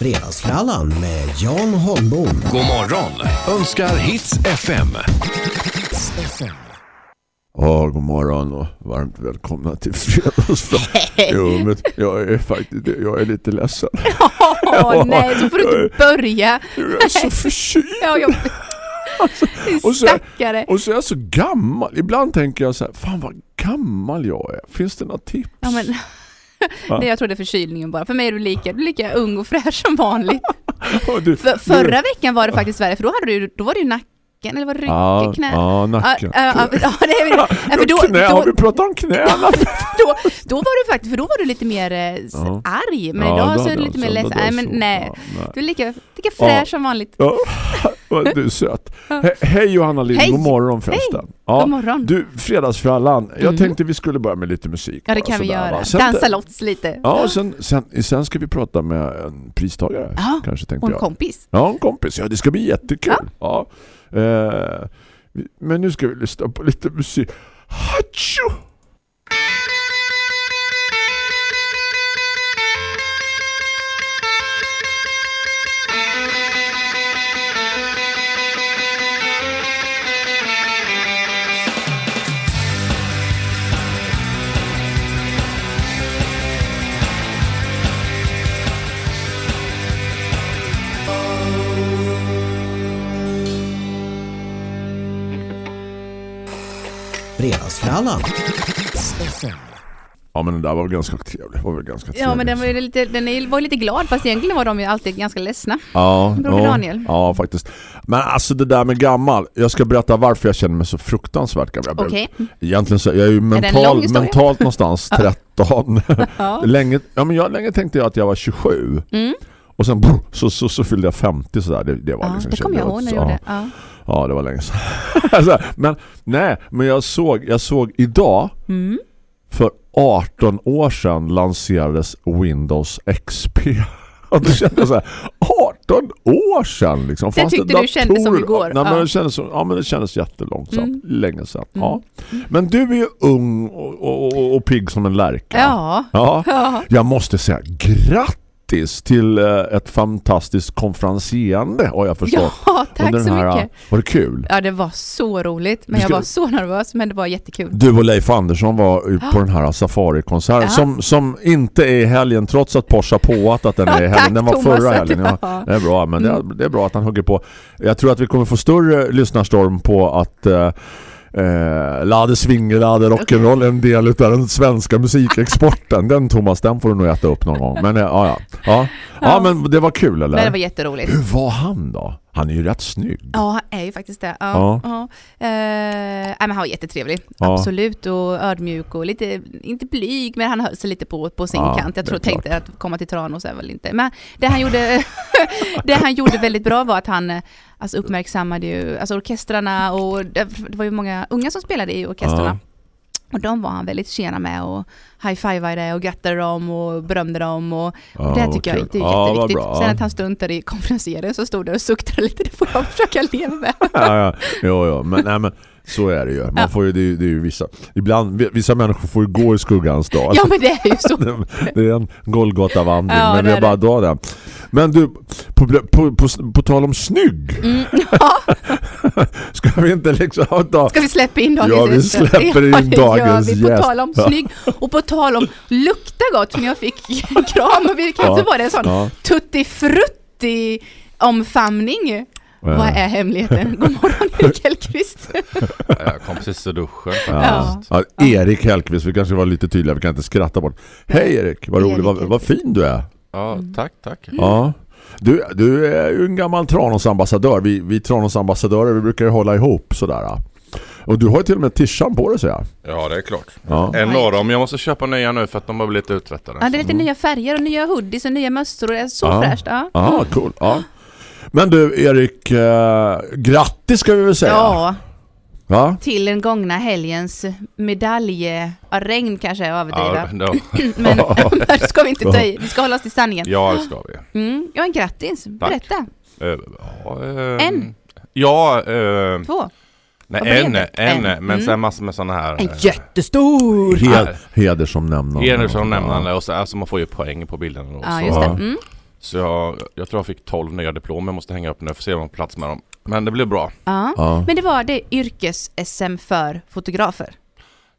Fredagsfrallan med Jan Holmbom. God morgon önskar Hits FM. Ja, god morgon och varmt välkomna till fredagsfrallan. jo, men jag är faktiskt jag är lite ledsen. Åh nej, så får du inte börja. Jag är så förkyld. Ja, jag... Och så, Stackare. och så är jag så gammal. Ibland tänker jag så här, fan vad gammal jag är. Finns det några tips? Ja, men... Nej, jag tror det är förkylningen bara. För mig är du lika, du är lika ung och fräsch som vanligt. Du- För, förra veckan var det faktiskt värre, för då, hade du, då var det ju nacken, eller var det ryggen, Ja, knä? ja, nacken. Ja, ja, ja, ja, för då, Knä, har vi då, pratat om knäna? då, då var du faktiskt, för då var du lite mer eh, Ja. arg, men Ja, idag då så är du lite mer ledsen. då Nej, men nej. Ja, nej. Du är lika, lika fräsch som vanligt. Ja, vad du är söt. He hej Johanna Lind, Hej. god morgon förresten. Ja, God morgon. Du, fredagsfrallan. Jag Mm. tänkte vi skulle börja med lite musik. Ja, det kan vi göra. va? Sen- Dansa lots lite. Ja, sen, sen, sen ska vi prata med en pristagare. Ja, kanske tänkte Och en jag. kompis. Ja, en kompis. Ja, det ska bli jättekul. Ja. Vi- Eh, men nu ska vi lyssna på lite musik. Hachu! Fredagsfrallan. Ja, men den där var väl ganska trevlig. Var väl ganska Ja, men den var trevlig. ju lite, den är- var lite glad, fast egentligen var de ju alltid ganska ledsna. Ja, Broder ja, Daniel. Ja, faktiskt. Men alltså det där med gammal. Jag ska berätta varför jag känner mig så fruktansvärt gammal. Okej. Egentligen så jag är ju mental, historia? mentalt någonstans 13. Ja. länge, ja, men jag, länge tänkte jag att jag var 27. Mm. Och sen så, så, så fyllde jag 50 sådär. Det, det var Ja, liksom det kommer jag ihåg när jag ja. gjorde. Ja. Ja, det var länge sedan. alltså, men nej, men jag såg, jag såg idag Mm. för 18 år sedan lanserades Windows XP. Och då kände jag så här, 18 år sedan liksom. Det Fanns tyckte du kändes som igår. Nej, men Ja. det kändes, som- ja, men det kändes jättelångsamt. Mm. Länge sedan. Ja. Men du är ju ung och, och, och, och pigg som en lärka. Ja. ja. Ja. Jag måste säga grattis till eh, ett fantastiskt konferenserande har jag förstått. ja, tack så här, mycket. Var det kul? Ja, det var så roligt. Men Vi jag ska- var så nervös, men det var jättekul. Du och Leif Andersson var på den här safarikonserten Ja. som, som inte är i helgen trots att Porsche påat att den är i Ja, helgen. tack, Den var Thomas, förra helgen. Ja, ja. det är bra, men det, är, det är bra att han hugger på. Jag tror att vi kommer få större lyssnarstorm på att eh, lade swing, lade rock'n'roll en del av den svenska musikexporten. Den Thomas, den får du nog äta upp någon gång. Men eh, ja, ja. ja. Ja, Ja. men det var kul eller? Men det var jätteroligt. Hur var han då? Han är ju rätt snygg. Ja, han är ju faktiskt det. Ja. Ja. Ja. Eh, men han var jättetrevlig. Ja. Absolut. Och ödmjuk och lite, inte blyg, men han höll sig lite på, på sin Ja, kant. Jag tror tänkte klart. att komma till Tranås är väl inte. Men det han gjorde, det han gjorde väldigt bra var att han alltså uppmärksammade ju alltså orkestrarna och det det var ju många unga som spelade i orkestrarna. Och de var han väldigt tjena med och high-fivade och grattade dem och berömde dem och Ja, det tycker jag det är jätteviktigt. bra. Sen att han struntade i konferensieren så stod där och suktade lite, det får jag försöka leva med. ja, ja. Jo, jo. Men, nej, men så är det ju. Man Ja. får ju, det, är det är ju vissa, ibland, vissa människor får gå i skuggans dag. Ja men det är ju så. Det är en Golgata-vandring, Ja, men det det är bara att dra den. Men du, på, på, på, på tal om snygg, Mm, ja. ska vi inte liksom ta... Ska vi släppa in dagens Ja, vi gäst? släpper in Ja, dagens vi. På gäst. tal om Ja. snygg och på tal om lukta gott som jag fick kram och vi kan Ja. vara det en sån Ja. tutti frutti omfamning. Vad är hemligheten? God morgon Erik Hellqvist. Jag kom precis ur duschen Ja. Ja, Erik Hellqvist, vi kanske var lite tydliga, vi kan inte skratta bort. Hej Erik, vad roligt, vad, vad fin du är. Ja, Mm. tack, tack. Ja. Du, du är ju en gammal Tranås ambassadör. Vi, vi Tranås ambassadörer, vi brukar ju hålla ihop sådär. Och du har ju till och med tishan på dig säger jag. Ja, det är klart. Ja. En av dem, jag måste köpa nya nu för att de har blivit uttvättade. Ja, det är lite nya färger och nya hoodies och nya mössor och det är så Ja. fräscht. Ja. Ja, cool. Ja. Men du Erik, eh, grattis ska vi väl säga. ja, Va? till den gångna helgens medalj... Ja, regn kanske är att överdriva. Ja, Men det ska vi inte ta i. Vi ska hålla oss till sanningen. ja, det ska vi. Mm, ja, en grattis. Berätta. Eh, ja, eh, En? Ja, eh, Två. nej, en, en, En. men Mm. sen massor med sådana här En eh, jättestor! Hed, heder som nämnande. Heder som nämnande och så, alltså man får ju poäng på bilden då, Ja, så- just det. Mm. Så jag, jag tror jag fick 12 nya diplom. Jag måste hänga upp nu för att se om jag har plats med dem. Men det blev bra. Ja. Ja. Men det var det yrkes-SM för fotografer.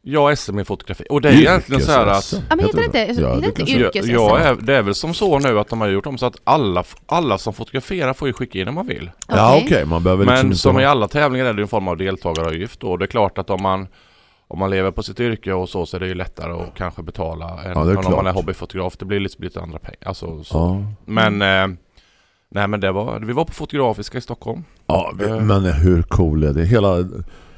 Jag SM i fotografi. Och det är egentligen så här att... Ja, men heter det inte, Ja, heter det det inte Ja, yrkes-SM? ja, är- det är väl som så nu att de har gjort om så att alla, alla som fotograferar får ju skicka in om man vill. Ja okej, man behöver liksom Men som i alla tävlingar är det en form av deltagaravgift då. Det är klart att om man om man lever på sitt yrke och så så är det ju lättare att kanske betala än Ja, om man är hobbyfotograf. Det blir lite, lite andra pengar. Alltså, så. Ja. Men eh, Nej men det var, vi var på Fotografiska i Stockholm. Ja, Eh. men hur cool är det? Hela,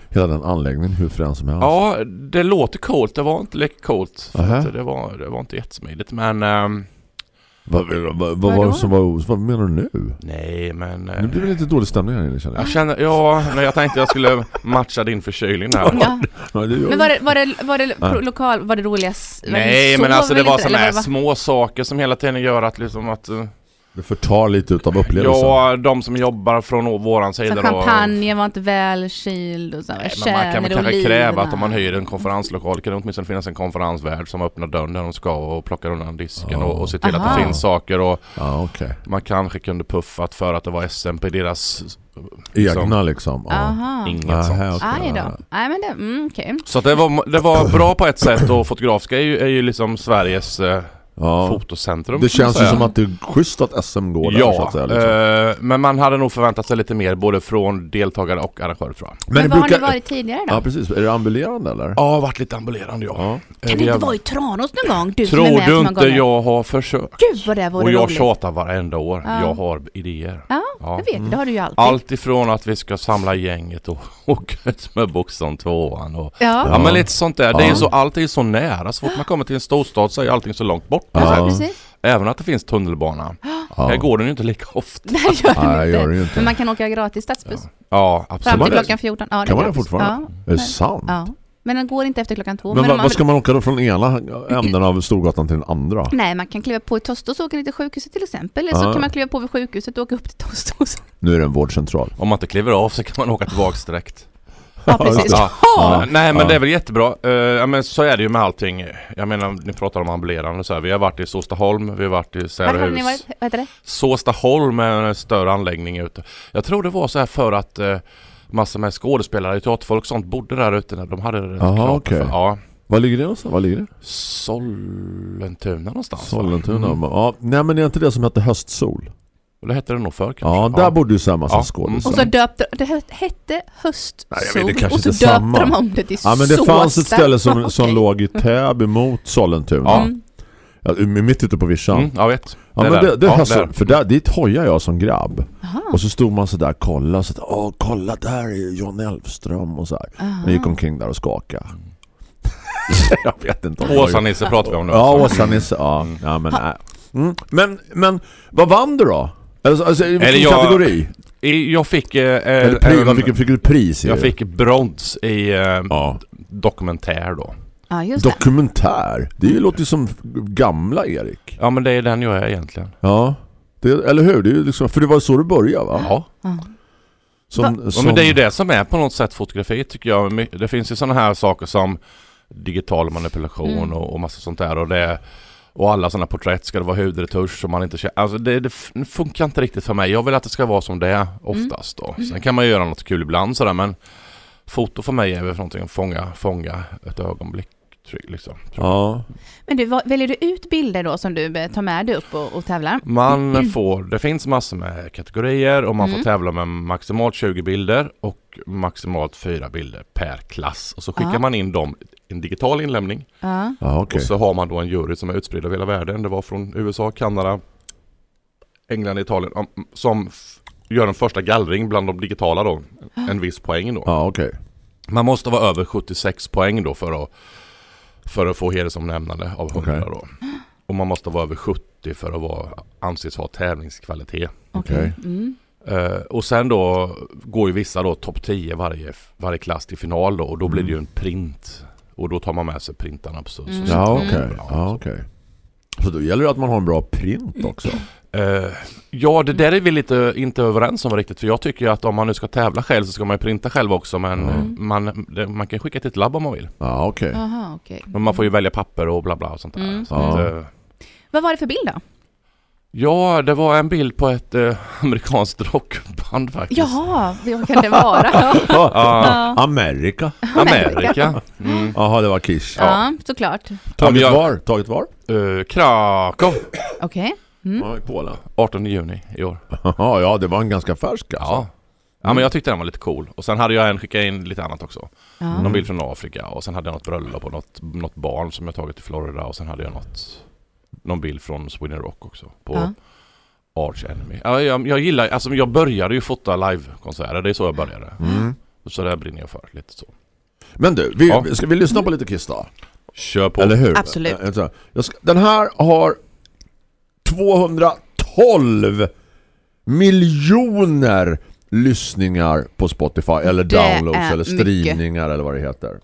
hela den anläggningen, hur frän som helst. Ja, det låter coolt. Det var inte lika coolt. För att det, var, det var inte jättesmidigt. Men ehm, Vad, vad, vad, var det som var, vad menar du nu? nej men... eh, Nu blir det lite dålig stämning här inne känner jag. jag känner, ja, när jag tänkte jag skulle matcha din förkylning här. Ja. Men var det, var det, var det Nej. lokal, var det roligast? Nej så men alltså det var sådana här små saker som hela tiden gör att liksom att... det förtar lite utav upplevelsen. Ja, de som jobbar från våran Så sida då... champagne var inte välkyld och så. Nej, men man kan väl kanske kräva att om man hyr en konferenslokal kan det åtminstone finnas en konferensvärd som öppnar dörren när de ska och plockar undan disken Ja. och, och ser till att Aha. det finns saker och Ja, okej. man kanske kunde puffat för att det var SMP deras Egna liksom. Aha. inget Nähä, sånt. okej. Aj då. Nej men det, mm. Så att det, var, det var bra på ett sätt och Fotografiska är ju, är ju liksom Sveriges eh, Ja. fotocentrum. Det känns ju som att det är schysst att SM går där så Ja, att säga. Liksom. eh, men man hade nog förväntat sig lite mer både från deltagare och arrangörer tror jag. Men, det var har brukar- ni varit tidigare då? Ja precis, är det ambulerande eller? Ja, varit lite ambulerande ja. Ja. Eh, kan du inte har- vara i Tranås någon gång? Du Tror så du inte jag har försökt? Gud vad det vore Och jag roligt. tjatar varenda år. Ja. Jag har idéer. Ja, Ja. jag vet. Det har du ju alltid. Allt ifrån att vi ska samla gänget och åka ut med boxen tvåan och Ja, Ja men lite sånt där. Det är så, allt är så nära. Så fort man kommer till en storstad så är allting så långt bort. Ja. Även att det finns tunnelbana. Ja. Här går den ju inte lika ofta. Nej, gör det Nej, inte. gör ju inte. Men man kan åka gratis stadsbuss. Ja Fram absolut. man till klockan 14. Ja, det Kan man det fortfarande? Ja. Är det sant? ja. Men den går inte efter klockan två. Men om vad, man ska man åka då från ena änden av Storgatan till den andra? Nej, man kan kliva på i Tostos och åka ner till sjukhuset till exempel. Eller Ja. så kan man kliva på vid sjukhuset och åka upp till Tostos. Nu är det en vårdcentral. Om man inte kliver av så kan man åka tillbaks direkt. Ja, precis. Ja. Ja. Nej men Ja. det är väl jättebra. Eh, ja, men så är det ju med allting. Jag menar, ni pratar om ambulerande så här. Vi har varit i Såstaholm, vi har varit i Var hade ni varit? Vad heter det? Såstaholm är en större anläggning ute. Jag tror det var så här för att eh, massor med skådespelare, teaterfolk och sånt bodde där ute när de hade det klart. okej. För, ja, Var ligger det någonstans? Var ligger det? Sollentuna någonstans. Sollentuna. Mm. Ja, nej men det är inte det som heter Höstsol? Och Det hette det nog förr kanske. Ja, där bodde ju här massa Ja. skådisar. Och så döpte, det het- hette höstsol Nej, vet, och så döpte samma. de om det till Ja men det fanns ett Såsta. ställe som, som Okej. låg i Täby mot Sollentuna. Ja. Mm. Ja, mitt ute på vischan. Mm, jag vet. Ja, Det men det, det Ja, hörs, där. för där, dit hojar jag som grabb. Aha. Och så stod man så där och kollade så att, åh kolla där är John Elfström och så här. Aha. Jag gick omkring där och skakade. jag vet inte om det Åsa var- Nisse pratar vi om nu. Ja. Åsa-Nisse, ja. Mm. ja men. Mm. men, men vad vann du då? Alltså, alltså, i vilken Eller jag- kategori? Jag fick... Eh, Eller pri, en- fick, fick du pris i? jag fick brons i eh, ja. dokumentär då. Ja, just det. Dokumentär. Det låter ju som gamla Erik. Ja men det är den jag är egentligen. Ja. Det, eller hur? Det är liksom, för det var så du började va? Ja. Ja. Som, Ja, som, men det är ju det som är på något sätt fotografi tycker jag. Det finns ju sådana här saker som digital manipulation Mm. och, och massa sånt där. Och, det, och alla sådana porträtt ska det vara hudretusch som man inte känner. Alltså det, det funkar inte riktigt för mig. Jag vill att det ska vara som det är oftast då. Sen kan man ju göra något kul ibland sådär men foto för mig är väl någonting att fånga, fånga ett ögonblick. Liksom. Ja. Men du, väljer du ut bilder då som du eh, tar med dig upp och, och tävlar? Man får, det finns massor med kategorier och man Mm. får tävla med maximalt 20 bilder och maximalt 4 bilder per klass. Och så skickar Ja. man in dem i en digital inlämning Ja. Ja, okej. och så har man då en jury som är utspridd över hela världen. Det var från USA, Kanada, England, Italien om- som gör en första gallring bland de digitala då. En viss poäng då. Ja, okej. Man måste vara över 76 poäng då för att, för att få heder-som-nämnande av 100 Okej. då. Och man måste vara över 70 för att vara, anses ha tävlingskvalitet. Okej. Mm. Eh, och sen då går ju vissa då topp 10 varje, varje klass till final då och då blir det ju en print. Och då tar man med sig printarna så, så Mm. Ja, så- okej. Ja, okej. Så då gäller det att man har en bra print också. Eh, ja, det där är vi lite inte överens om riktigt. För jag tycker ju att om man nu ska tävla själv så ska man ju printa själv också. Men Mm. man, det, man kan skicka till ett labb om man vill. Ja, okej. Jaha, okej. Men man får ju välja papper och bla bla och sånt där. Mm. Så Ja. att, eh, Vad var det för bild då? Ja, det var en bild på ett eh, amerikanskt rockband faktiskt. Jaha, vad kan det vara? Ja, Ja. Amerika. Amerika. Mm. Jaha, det var Kish. ja såklart. Ja, men Taget jag- var? Taget var? Eh, Krakow. Okej. Mm. Ja, i Polen. 18 juni i år. Ja det var en ganska färsk alltså. Ja. Ja men jag tyckte den var lite cool. Och sen hade jag en skickat in lite annat också. Ja. Någon bild från Afrika och sen hade jag något bröllop och något, något barn som jag tagit i Florida och sen hade jag något någon bild från Sweden Rock också på Ja. Arch Enemy. Ja, jag, jag gillar, alltså jag började ju fota livekonserter, det är så jag började. Mm. Så det brinner jag för lite så. Men du, vi, Ja. ska vi lyssna på lite Kiss då? Kör på. Eller hur? Absolut. Eh, ska, den här har 212 miljoner lyssningar på Spotify eller Det downloads eller streamningar eller vad det heter.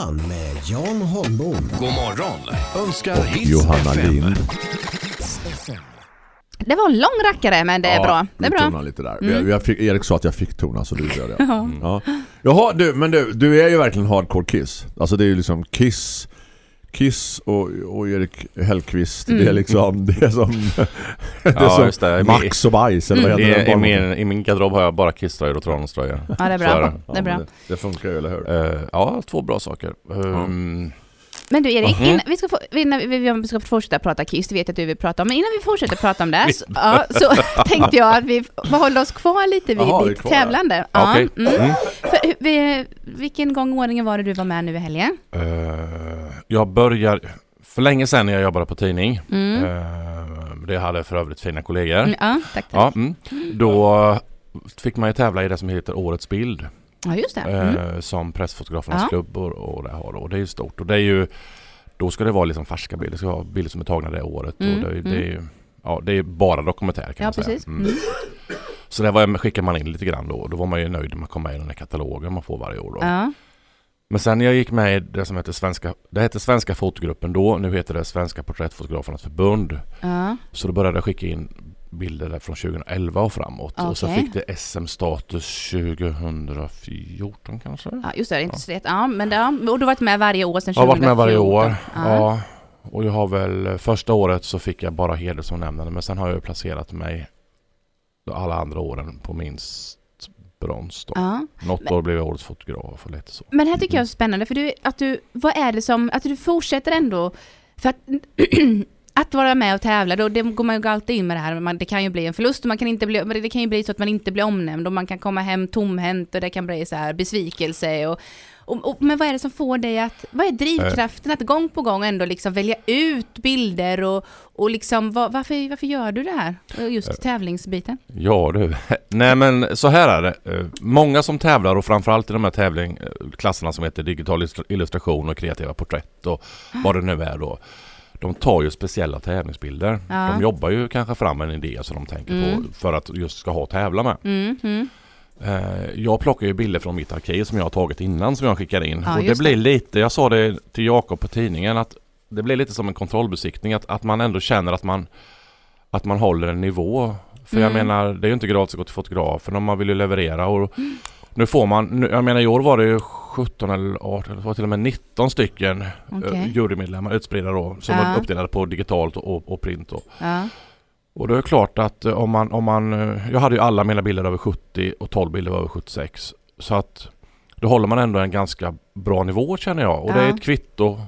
Fredagsfrallan med Jan Holmbom. God morgon önskar Hits Johanna FM. Lind. Det var en lång rackare men det är Ja, bra. Det är bra. tonar lite där. Jag, jag fick, Erik sa att jag fick tona så du gör det. Mm. Ja. Jaha, du, men du, du är ju verkligen hardcore Kiss. Alltså det är ju liksom Kiss Kiss och, och Erik Hellqvist Det är liksom Det är som, det är Ja, som just det. Max och bajs eller vad Det heter är, den i, min, I min garderob har jag bara kisströjor och tranströjor. Ja, det är bra. det. Det är bra. Det, det funkar ju, eller hur? Eh, ja, två bra saker. Ehm, Men du Erik, Mhm. innan vi, ska få, innan vi, vi ska fortsätta prata Kiss, det vet jag att du vill prata om, men innan vi fortsätter prata om det så, ja, så tänkte jag att vi håller oss kvar lite vid är ditt kvar tävlande. Okej. mm. Mm. För, vi, vilken gång i ordningen var det du var med nu i helgen? Eh, jag börjar... För länge sedan när jag jobbade på tidning. Mm. Uh, det hade för övrigt fina kollegor. Ja, tack. tack. Ja, mm. Då fick man ju tävla i det som heter Årets bild. Ja, just det. Mm. eh, som Pressfotografernas Ja. klubb och, och det har. Och det är ju stort. Och det är ju... Då ska det vara liksom färska bilder. Det ska vara bilder som är tagna det året. Mm, Och det, det, mm. är ju... Ja, det är bara dokumentär kan Ja, man säga. Mm. Mm. Så det var, skickade man in lite grann då. Då var man ju nöjd med att komma med i den här katalogen man får varje år. Då. Ja. Men sen när jag gick med i det som heter Svenska, det hette Svenska fotogruppen då, nu heter det Svenska Porträttfotografernas förbund. Ja. Så då började jag skicka in bilder där från 2011 och framåt. Och så fick det SM-status 2014 kanske? ja, just det. det är inte så lätt. Ja, men ja. Och du har varit med varje år sedan Jag har varit med 2014. varje år. Ja. Ja. Och jag har väl, första året så fick jag bara heder som nämnande men sen har jag placerat mig alla andra åren på minst brons då. Ja. Något år blev jag årets fotograf och lite så. Men det här tycker jag är spännande, för du, att du, vad är det som, att du fortsätter ändå, för att, att vara med och tävla, då det går man ju alltid in med det här, man, det kan ju bli en förlust och man kan inte bli, men det kan ju bli så att man inte blir omnämnd och man kan komma hem tomhänt och det kan bli så här besvikelse och, och, och men vad är det som får dig att, vad är drivkraften att gång på gång ändå liksom välja ut bilder och, och liksom, vad, varför, varför gör du det här? Just tävlingsbiten? Ja du. Nej men så här är det. Eh, Många som tävlar och framförallt i de här tävling, eh, klasserna som heter digital illustration och kreativa porträtt och vad det nu är då. De tar ju speciella tävlingsbilder. Ja. De jobbar ju kanske fram en idé som de tänker Mm. på för att just ska ha att tävla med. Mm, mm. Jag plockar ju bilder från mitt arkiv som jag har tagit innan som jag skickar in. Ja, och det blir lite, jag sa det till Jakob på tidningen att det blir lite som en kontrollbesiktning att, att man ändå känner att man att man håller en nivå. För jag Mm. menar det är ju inte gratis att gå till fotografen om man vill ju leverera och nu får man, jag menar i år var det ju 17 eller 18, det var till och med 19 stycken Okej. okay. jurymedlemmar utspridda då som Ja. var uppdelade på digitalt och, och print då. Ja. Och det är klart att eh, om man, om man, eh, jag hade ju alla mina bilder över 70 och 12 bilder var över 76. Så att då håller man ändå en ganska bra nivå känner jag och det är Ja. ett kvitto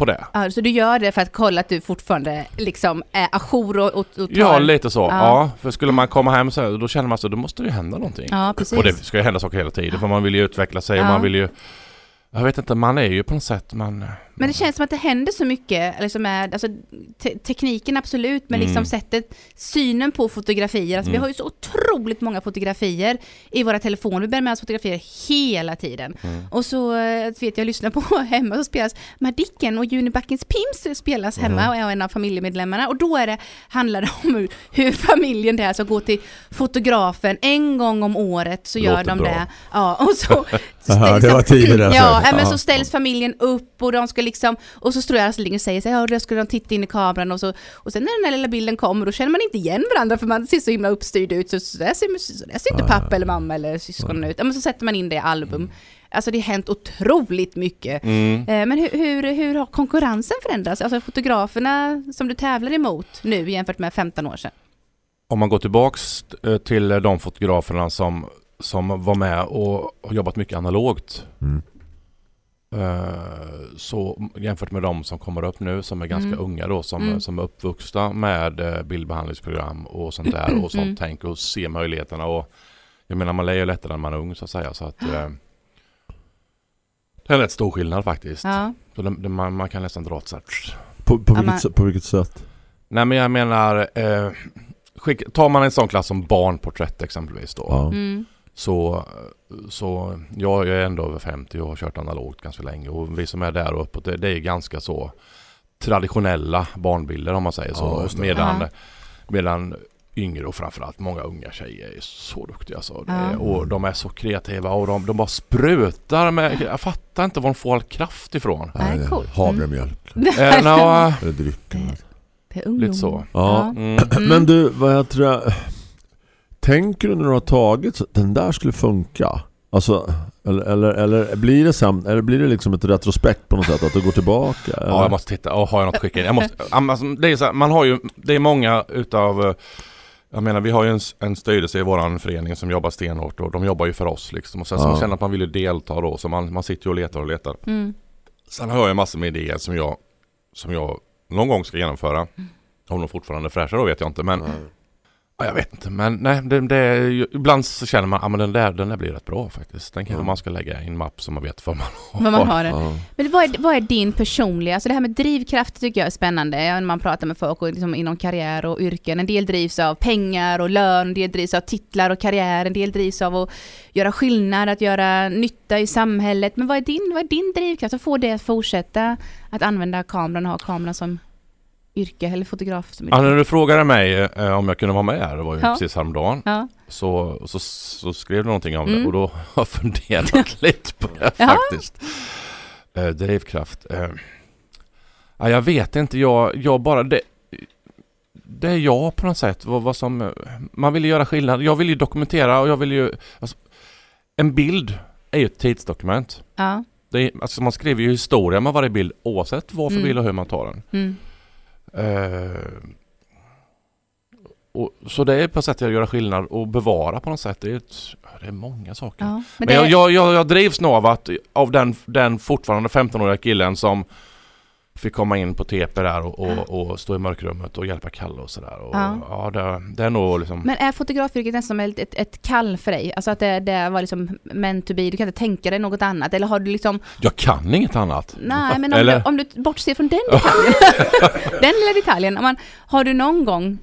på det. Ja, så du gör det för att kolla att du fortfarande liksom är ajour och, och, och tar... Ja, lite så. Ja. Ja. för skulle man komma hem så här, då känner man så då måste det hända någonting. Ja, precis. Och det ska ju hända saker hela tiden för man vill ju utveckla sig och man vill ju Jag vet inte, man är ju på något sätt man Men det känns som att det händer så mycket, liksom med, alltså, te- tekniken absolut, men liksom Mm. sättet, synen på fotografier. Alltså, Vi Mm. har ju så otroligt många fotografier i våra telefoner. Vi bär med oss fotografier hela tiden. Mm. Och så eh, vet jag, lyssnar på hemma så spelas Madicken och Junibackens Pims spelas hemma och är en av familjemedlemmarna. Och då är det, handlar det om hur, hur familjen där ska gå till fotografen en gång om året så gör Låter de bra. det. Ja, och så, så Ja, det var tidigare. Ja, ja, men så ställs familjen upp och de ska liksom, och så står jag alltså och säger så här, ja, då ska de titta in i kameran och så, och sen när den här lilla bilden kommer då känner man inte igen varandra för man ser så himla uppstyrd ut, så, så där ser, så där ser inte pappa eller mamma eller syskonen ut. Ja, men så sätter man in det i album. Alltså det har hänt otroligt mycket. Mm. Eh, Men hur, hur, hur har konkurrensen förändrats? Alltså fotograferna som du tävlar emot nu jämfört med 15 år sedan? Om man går tillbaks eh, till de fotograferna som, som var med och har jobbat mycket analogt Mm. Eh, Så jämfört med de som kommer upp nu som är ganska Mm. unga då som, Mm. som är uppvuxna med eh, bildbehandlingsprogram och sånt där och som Mm. tänker och ser möjligheterna och jag menar man lär ju lättare när man är ung så att säga så att eh, det är en rätt stor skillnad faktiskt. Ja, Så det, det, man, man kan nästan dra ett här, På, på, Ja, vilket, men- sätt- på vilket sätt? Nej men jag menar eh, skick, tar man en sån klass som barnporträtt exempelvis då Ja. mm. Så, så jag är ändå över 50 och har kört analogt ganska länge och vi som är där och uppåt det, det är ganska så traditionella barnbilder om man säger Ja, så. det. medan, Ja. medan yngre och framförallt många unga tjejer är så duktiga så. Det Ja. och de är så kreativa och de, de bara sprutar med, jag fattar inte var de får all kraft ifrån. Nej, är coolt. Havremjölk. Eller drycken. Det är ungdom. lite så. Ja. Mm. Mm. Men du, vad jag tror jag... Tänker du när du har tagit så att den där skulle funka? Alltså, eller, eller, eller blir det sam, eller blir det liksom ett retrospekt på något sätt att du går tillbaka? Eller? Ja, jag måste titta. Oh, har jag något att skicka in? Jag måste, alltså, det är så här, man har ju, det är många utav eh, jag menar vi har ju en, en styrelse i våran förening som jobbar stenhårt och de jobbar ju för oss liksom. Och sen så Ja. man känner att man vill ju delta då så man, man sitter ju och letar och letar. Mm. Sen har jag ju massor med idéer som jag, som jag någon gång ska genomföra. Om de fortfarande är fräscha då vet jag inte men ja, jag vet inte men nej det, det ibland så känner man att ah, men den, där, den där blir rätt bra faktiskt. Den kanske Ja. man ska lägga i en mapp som man vet vad man har. Vad man har. Ja. Men vad är, vad är din personliga, alltså det här med drivkraft tycker jag är spännande när man pratar med folk och liksom inom karriär och yrken. En del drivs av pengar och lön, en del drivs av titlar och karriär, en del drivs av att göra skillnad, att göra nytta i samhället. Men vad är din, vad är din drivkraft? Att få det att fortsätta att använda kameran och ha kameran som yrke eller fotograf som yrke? Ja, när du frågade mig eh, om jag kunde vara med här, det var ju Ja. precis häromdagen. Ja. Så, så, så skrev du någonting om Mm. det och då har jag funderat lite på det faktiskt. Eh, drivkraft. Eh, ja, jag vet inte, jag, jag bara... Det, det är jag på något sätt. Vad, vad som, man vill ju göra skillnad. Jag vill ju dokumentera och jag vill ju... Alltså, en bild är ju ett tidsdokument. Ja. Är, alltså man skriver ju historia med varje bild oavsett vad för Mm. bild och hur man tar den. Mm. Eh, och, så det är på ett sätt att göra skillnad och bevara på något sätt. Det är, ett, det är många saker. ja. Men Men jag, jag, jag, jag drivs nog av, att, av den, den fortfarande 15-åriga killen som fick komma in på TP där och, Ja. och, och stå i mörkrummet och hjälpa Kalle och sådär. Och, Ja. ja. det, det är nog liksom... Men är fotografyrket nästan ett, ett, ett kall för dig? Alltså att det, det var liksom meant to be, du kan inte tänka dig något annat? Eller har du liksom, Jag kan inget annat. nej men om, Eller- du, om du bortser från den detaljen, den lilla detaljen, om man, har du någon gång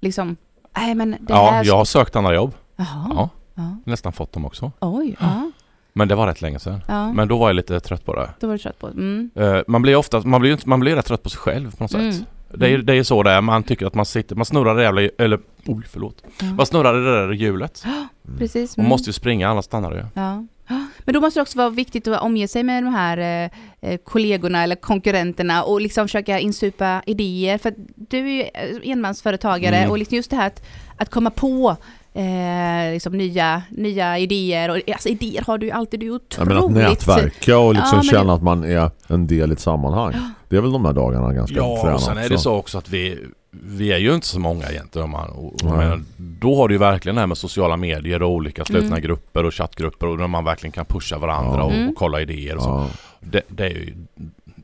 liksom, nej men det Ja, här... jag har sökt andra jobb. Jaha, Ja, ja. nästan fått dem också. oj, ja. Men det var rätt länge sedan. Ja, Men då var jag lite trött på det. då var du trött på det. Mm. Eh, man blir ofta, man blir, man blir rätt trött på sig själv på något Mm. sätt. Det är, det är så det är. Man tycker att man sitter, man snurrar det jävla, eller oj förlåt. Ja. Man snurrar det där hjulet. Precis. Man mm. måste ju springa annars stannar det ju. Ja. Men då måste det också vara viktigt att omge sig med de här eh, eh, kollegorna eller konkurrenterna och liksom försöka insupa idéer. För du är ju eh, enmansföretagare Mm. och liksom just det här att, att komma på eh, liksom nya, nya idéer. Och, alltså idéer har du ju alltid, du otroligt... menar att nätverka och liksom Ja, men känna det- att man är en del i ett sammanhang. Det är väl de här dagarna ganska Ja, och sen är det så också att vi, vi är ju inte så många egentligen. om Man, och, och menar, då har du ju verkligen det här med sociala medier och olika slutna Mm. grupper och chattgrupper och där man verkligen kan pusha varandra Ja. och, Mm. och kolla idéer och så. Ja. Det, det är ju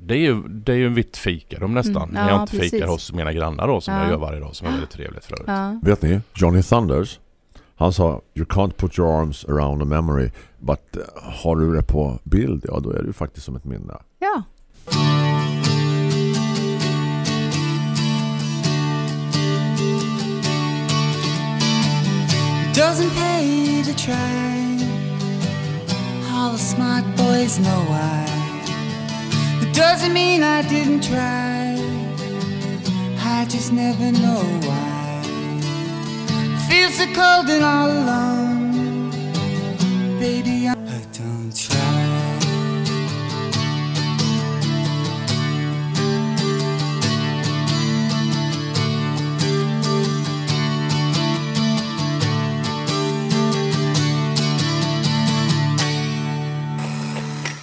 det är ju, det är ju en vitt fikarum nästan. Mm, ja, jag inte precis. fikar hos mina grannar då som Ja. jag gör varje dag som är väldigt trevligt för övrigt. Ja. Vet ni, Johnny Thunders han sa You can't put your arms around a memory But uh, har du det på bild Ja, då är det ju faktiskt som ett minne ja. Doesn't pay to try. All the smart boys know why. It doesn't mean I didn't try. I just never know why. Feel so cold and all alone. Baby, I don't try.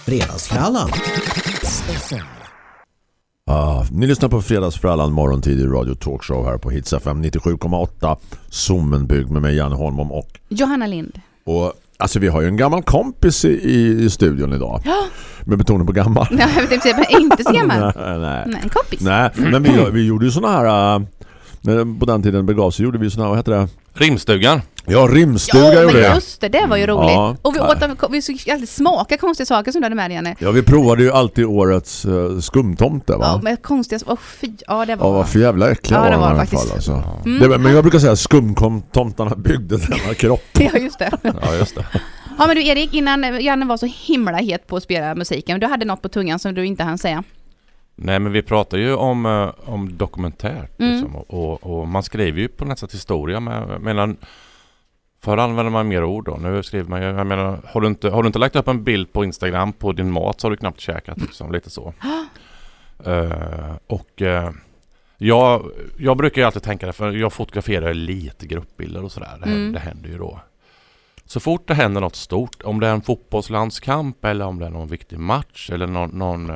Fredagsfrallan. Ah, Ni lyssnar på Fredagsfrallan morgontid i Radio Talkshow här på Hits FM 97,8 Zoomenbygg med mig Janne Holmom och, Johanna Lind. och alltså vi har ju en gammal kompis i, i, studion idag med betoning på gammal Ja, jag vet inte, inte så gammal. nej, nej. Nej, en kompis. nej, men vi, vi gjorde ju såna här äh, när på den tiden begav sig gjorde vi här, vad heter det? Rimstugan. Ja, rimstuga Ja, gjorde det. just det, det var ju roligt. Ja. Och vi åt, vi fick alltid smaka konstiga saker som du hade med dig, Janne. Ja, vi provade ju alltid årets uh, skumtomte va? Ja, men konstiga, åh fy, ja det var... Ja, vad för jävla äckliga Ja, var det de var i alla faktiskt. fall alltså. Mm. det, Men jag brukar säga att skumtomtarna byggde denna kropp. Ja, just det. Ja just det. Ja, men du Erik, innan Janne var så himla het på att spela musiken, du hade något på tungan som du inte hann säga. Nej men vi pratar ju om, eh, om dokumentärt Mm. liksom, och, och, man skriver ju på något sätt historia med, menar Förr använde man mer ord då, nu skriver man ju, jag menar har du, inte, har du inte lagt upp en bild på Instagram på din mat så har du knappt käkat liksom, lite så. Eh, och eh, jag, jag brukar ju alltid tänka det, för jag fotograferar lite gruppbilder och sådär, det, Mm. det händer ju då. Så fort det händer något stort, om det är en fotbollslandskamp eller om det är någon viktig match eller någon, någon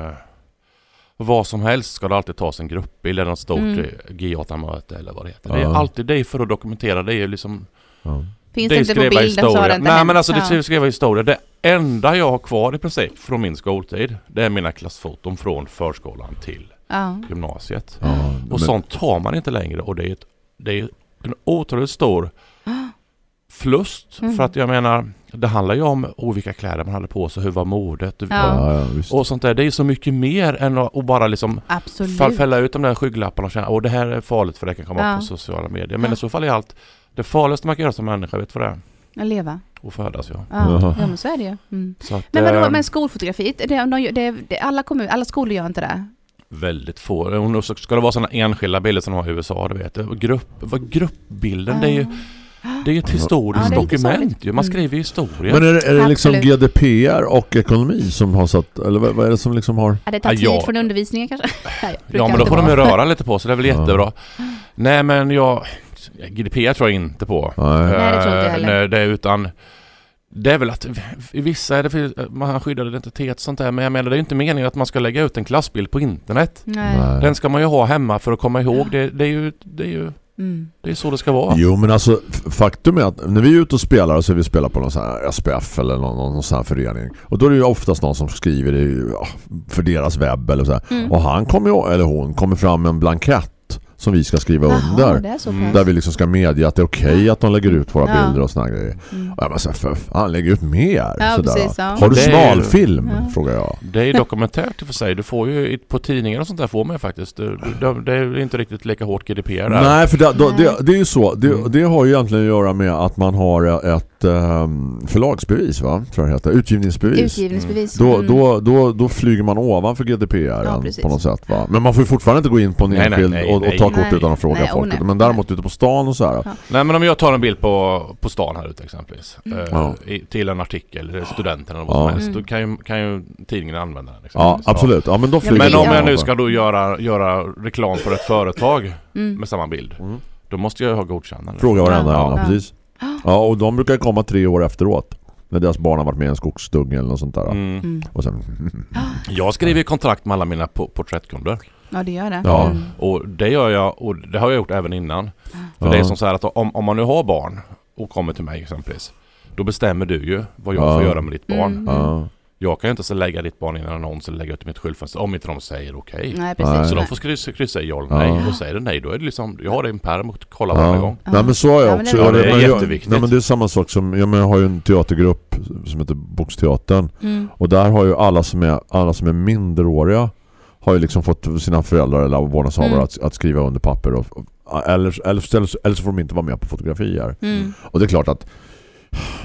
vad som helst ska det alltid tas en gruppbild eller något stort Mm. eh, G8-möte eller vad det heter. Det är Ja. alltid det för att dokumentera. Det är ju liksom... Ja. Finns det inte på skriva bilden så har det inte Nej hänt. men alltså det Ja. skriva historia. Det enda jag har kvar i princip från min skoltid det är mina klassfoton från förskolan till Ja. gymnasiet. Ja, Och men- sånt tar man inte längre och det är, ett, det är en otroligt stor förlust. Mm. För att jag menar, det handlar ju om oh, vilka kläder man hade på sig, hur var modet Ja. Ja, och sånt där. Det är så mycket mer än att bara liksom Absolut. fälla ut de där skygglapparna och känna att det här är farligt för det kan komma Ja. upp på sociala medier. Men Ja. i så fall är allt det farligaste man kan göra som människa, vet du vad det är? Att leva. Att födas ja. Ja, ja men så är det ju. Mm. Att, Men vadå, eh, men skolfotografiet, det, det, det, alla, kommun, alla skolor gör inte det? Väldigt få. Och så ska det vara sådana enskilda bilder som de har i USA, du vet. Grupp, vad gruppbilden, det är ju det är ett historiskt Ja, dokument ju. Man Mm. skriver ju historia. Men är det, är det liksom. GDPR och ekonomi som har satt, eller vad, vad är det som liksom har... Ja, det tar Ja, tid ja. från undervisningen kanske? Ja men då får de ju röra lite på sig, det är väl Ja. jättebra. Nej men jag... GDPR tror jag inte på. Nej. Nej, det tror inte jag Eh, heller. nej, det är utan... Det är väl att i vissa är det för, man har skyddad identitet och sånt där men jag menar det är inte meningen att man ska lägga ut en klassbild på internet. Nej. Nej. Den ska man ju ha hemma för att komma ihåg. Det, det är ju det är ju Mm. det är så det ska vara. Jo men alltså faktum är att när vi är ute och spelar så vi spelar på någon sån här SPF eller någon, någon sån här förening och då är det ju oftast någon som skriver det för deras webb eller så här. Mm. och han kommer eller hon kommer fram med en blankett som vi ska skriva Jaha, under. är Mm. Där vi liksom ska medge att det är okej att de lägger ut våra Ja. bilder och såna här grejer. Mm. Och jag bara, så här, för fan, lägg ut mer. Ja, sådär. precis, ja. Har du är smalfilm? Ja. Frågar jag. Det är dokumentärt i för sig. Du får ju på tidningar och sånt där får man ju faktiskt. Det, det, det är inte riktigt lika hårt GDPR där. Nej, för det, då, Nej. det, det är ju så. Det, Mm. det har ju egentligen att göra med att man har ett um, förlagsbevis, va? Tror jag heter. Utgivningsbevis. Utgivningsbevis. Då, Mm. då, då, då flyger man ovanför GDPR Ja, på något sätt va? Men man får ju fortfarande inte gå in på en Nej, nej, enskild nej, och, och nej. Ta kort utan att fråga Nej, oh, folk. nej. Men däremot ute på stan och så här. Ja. Nej men om jag tar en bild på, på stan här ute exempelvis. Mm. Eh, Ja. till en artikel, eller studenten eller vad Ja. som helst. Mm. Då kan ju, kan ju tidningen använda den. Ja, exempelvis. absolut. Ja, men då Men om jag nu ska då göra, göra reklam för ett företag Mm. med samma bild. Mm. Då måste jag ju ha godkännande. Fråga varenda Ja. ja. Ja. precis. Ja, och de brukar komma tre år efteråt. När deras barn har varit med i en skogsdunge eller något sånt där. Mm. Och sen... Jag skriver ju kontrakt med alla mina po- porträttkunder. Ja, det gör det. Ja. Mm. Och det gör jag, och det har jag gjort även innan. För Ja. det är som så här att om, om man nu har barn och kommer till mig exempelvis. Då bestämmer du ju vad jag Ja. får göra med ditt barn. Mm. Ja. Jag kan ju inte så lägga ditt barn i en annons eller lägga ut i mitt skyltfönster om inte de säger okej. Precis. Nej. Så de får kryssa, kryssa ja eller Ja. nej. Och säger det nej, då är det liksom, jag har det i en pärm och kollar varje gång. Nej men så har jag Ja, också. men Det är jag- jätteviktigt. Nej men det är samma sak som, jag, men jag har ju en teatergrupp som heter Boksteatern. Mm. Och där har ju alla som är, alla som är minderåriga har ju liksom fått sina föräldrar eller vårdnadshavare Mm. att, att skriva under papper. Och, eller, eller, eller, eller så får de inte vara med på fotografier. Mm. Och det är klart att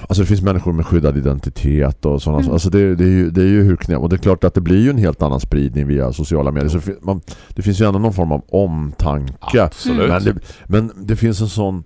Alltså det finns människor med skyddad identitet och sådana Mm. alltså det, det, är ju, det är ju hur knä. Och det är klart att det blir ju en helt annan spridning via sociala medier. Så man, det finns ju ändå någon form av omtanke. Absolut. Men det, men det finns en sån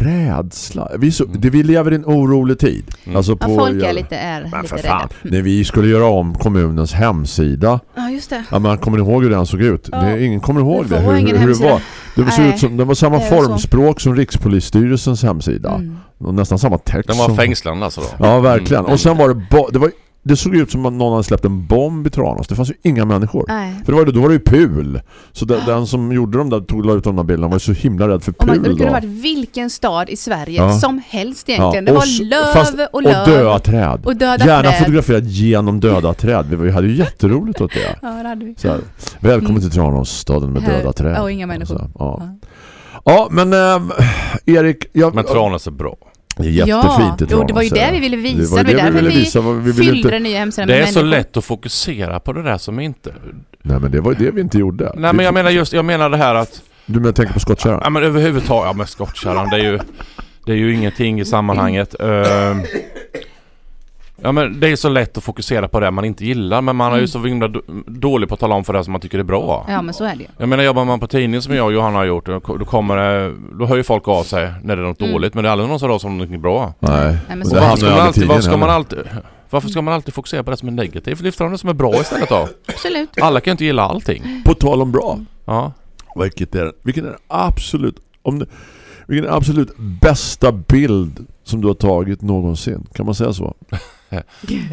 rädsla. Vi, så, Mm. det, vi lever i en orolig tid. Mm. Alltså Ja, på, folk ja, är lite, är men lite för rädda. när vi skulle göra om kommunens hemsida. Ja, just det. Ja, man kommer ihåg hur den såg ut? Ja. Det, ingen kommer ihåg Det Hur, hur, hur det var. Det såg ut som, det var samma Det är så. formspråk som Rikspolisstyrelsens hemsida. Mm. Och nästan samma text. Den var som- fängslande alltså då. Ja, verkligen. Mm. Och sen var det, bo- det var det såg ut som att någon hade släppt en bomb i Tranås. Det fanns ju inga människor. Nej. För det var, då var det ju pul. Så den, den som gjorde de där, tog la ut de där bilderna var ju så himla rädd för Och man, det pul kunde då. varit vilken stad i Sverige Ja. som helst egentligen. Det och var löv fast- och löv. Och döda träd. och döda Gärna träd. fotograferat genom döda träd. Vi, hade ju jätteroligt åt det. Ja, det hade vi. Så här, välkommen Mm. till Tranås, staden med döda träd. ja, och inga människor. Så, ja. Ja. ja, men ähm, Erik... Jag, Men Tranås är bra. Det är jättefint i ja, jo, det var ju det vi ville visa. Det var det vi därför ville visa. Vi ville fyllde inte... den nya hemsidan Det är så människor. lätt att fokusera på det där som inte... Nej, men det var ju det vi inte gjorde. Nej men jag menar just, jag menar det här att... Du menar tänka på skottkärran? Ja men överhuvudtaget, ja men skottkärran det är ju... Det är ju ingenting i sammanhanget. Ehm, ja men det är så lätt att fokusera på det man inte gillar men man är ju så himla dålig på att tala om för det som man tycker är bra. Ja, men så är det ju. Jag menar jobbar man på tidningen som jag och Johanna har gjort då kommer det, Då hör ju folk av sig när det är något Mm. dåligt men det är aldrig någon som hör av sig om något bra. Nej. men så- Varför ska, man alltid, varför, ska man alltid, varför ska man alltid fokusera på det som är negativt? Lyft fram det som är bra istället då. Absolut. Alla kan ju inte gilla allting. På tal om bra. Ja. Vilket är, vilken är absolut... Om det, vilken är absolut bästa bild som du har tagit någonsin? Kan man säga så?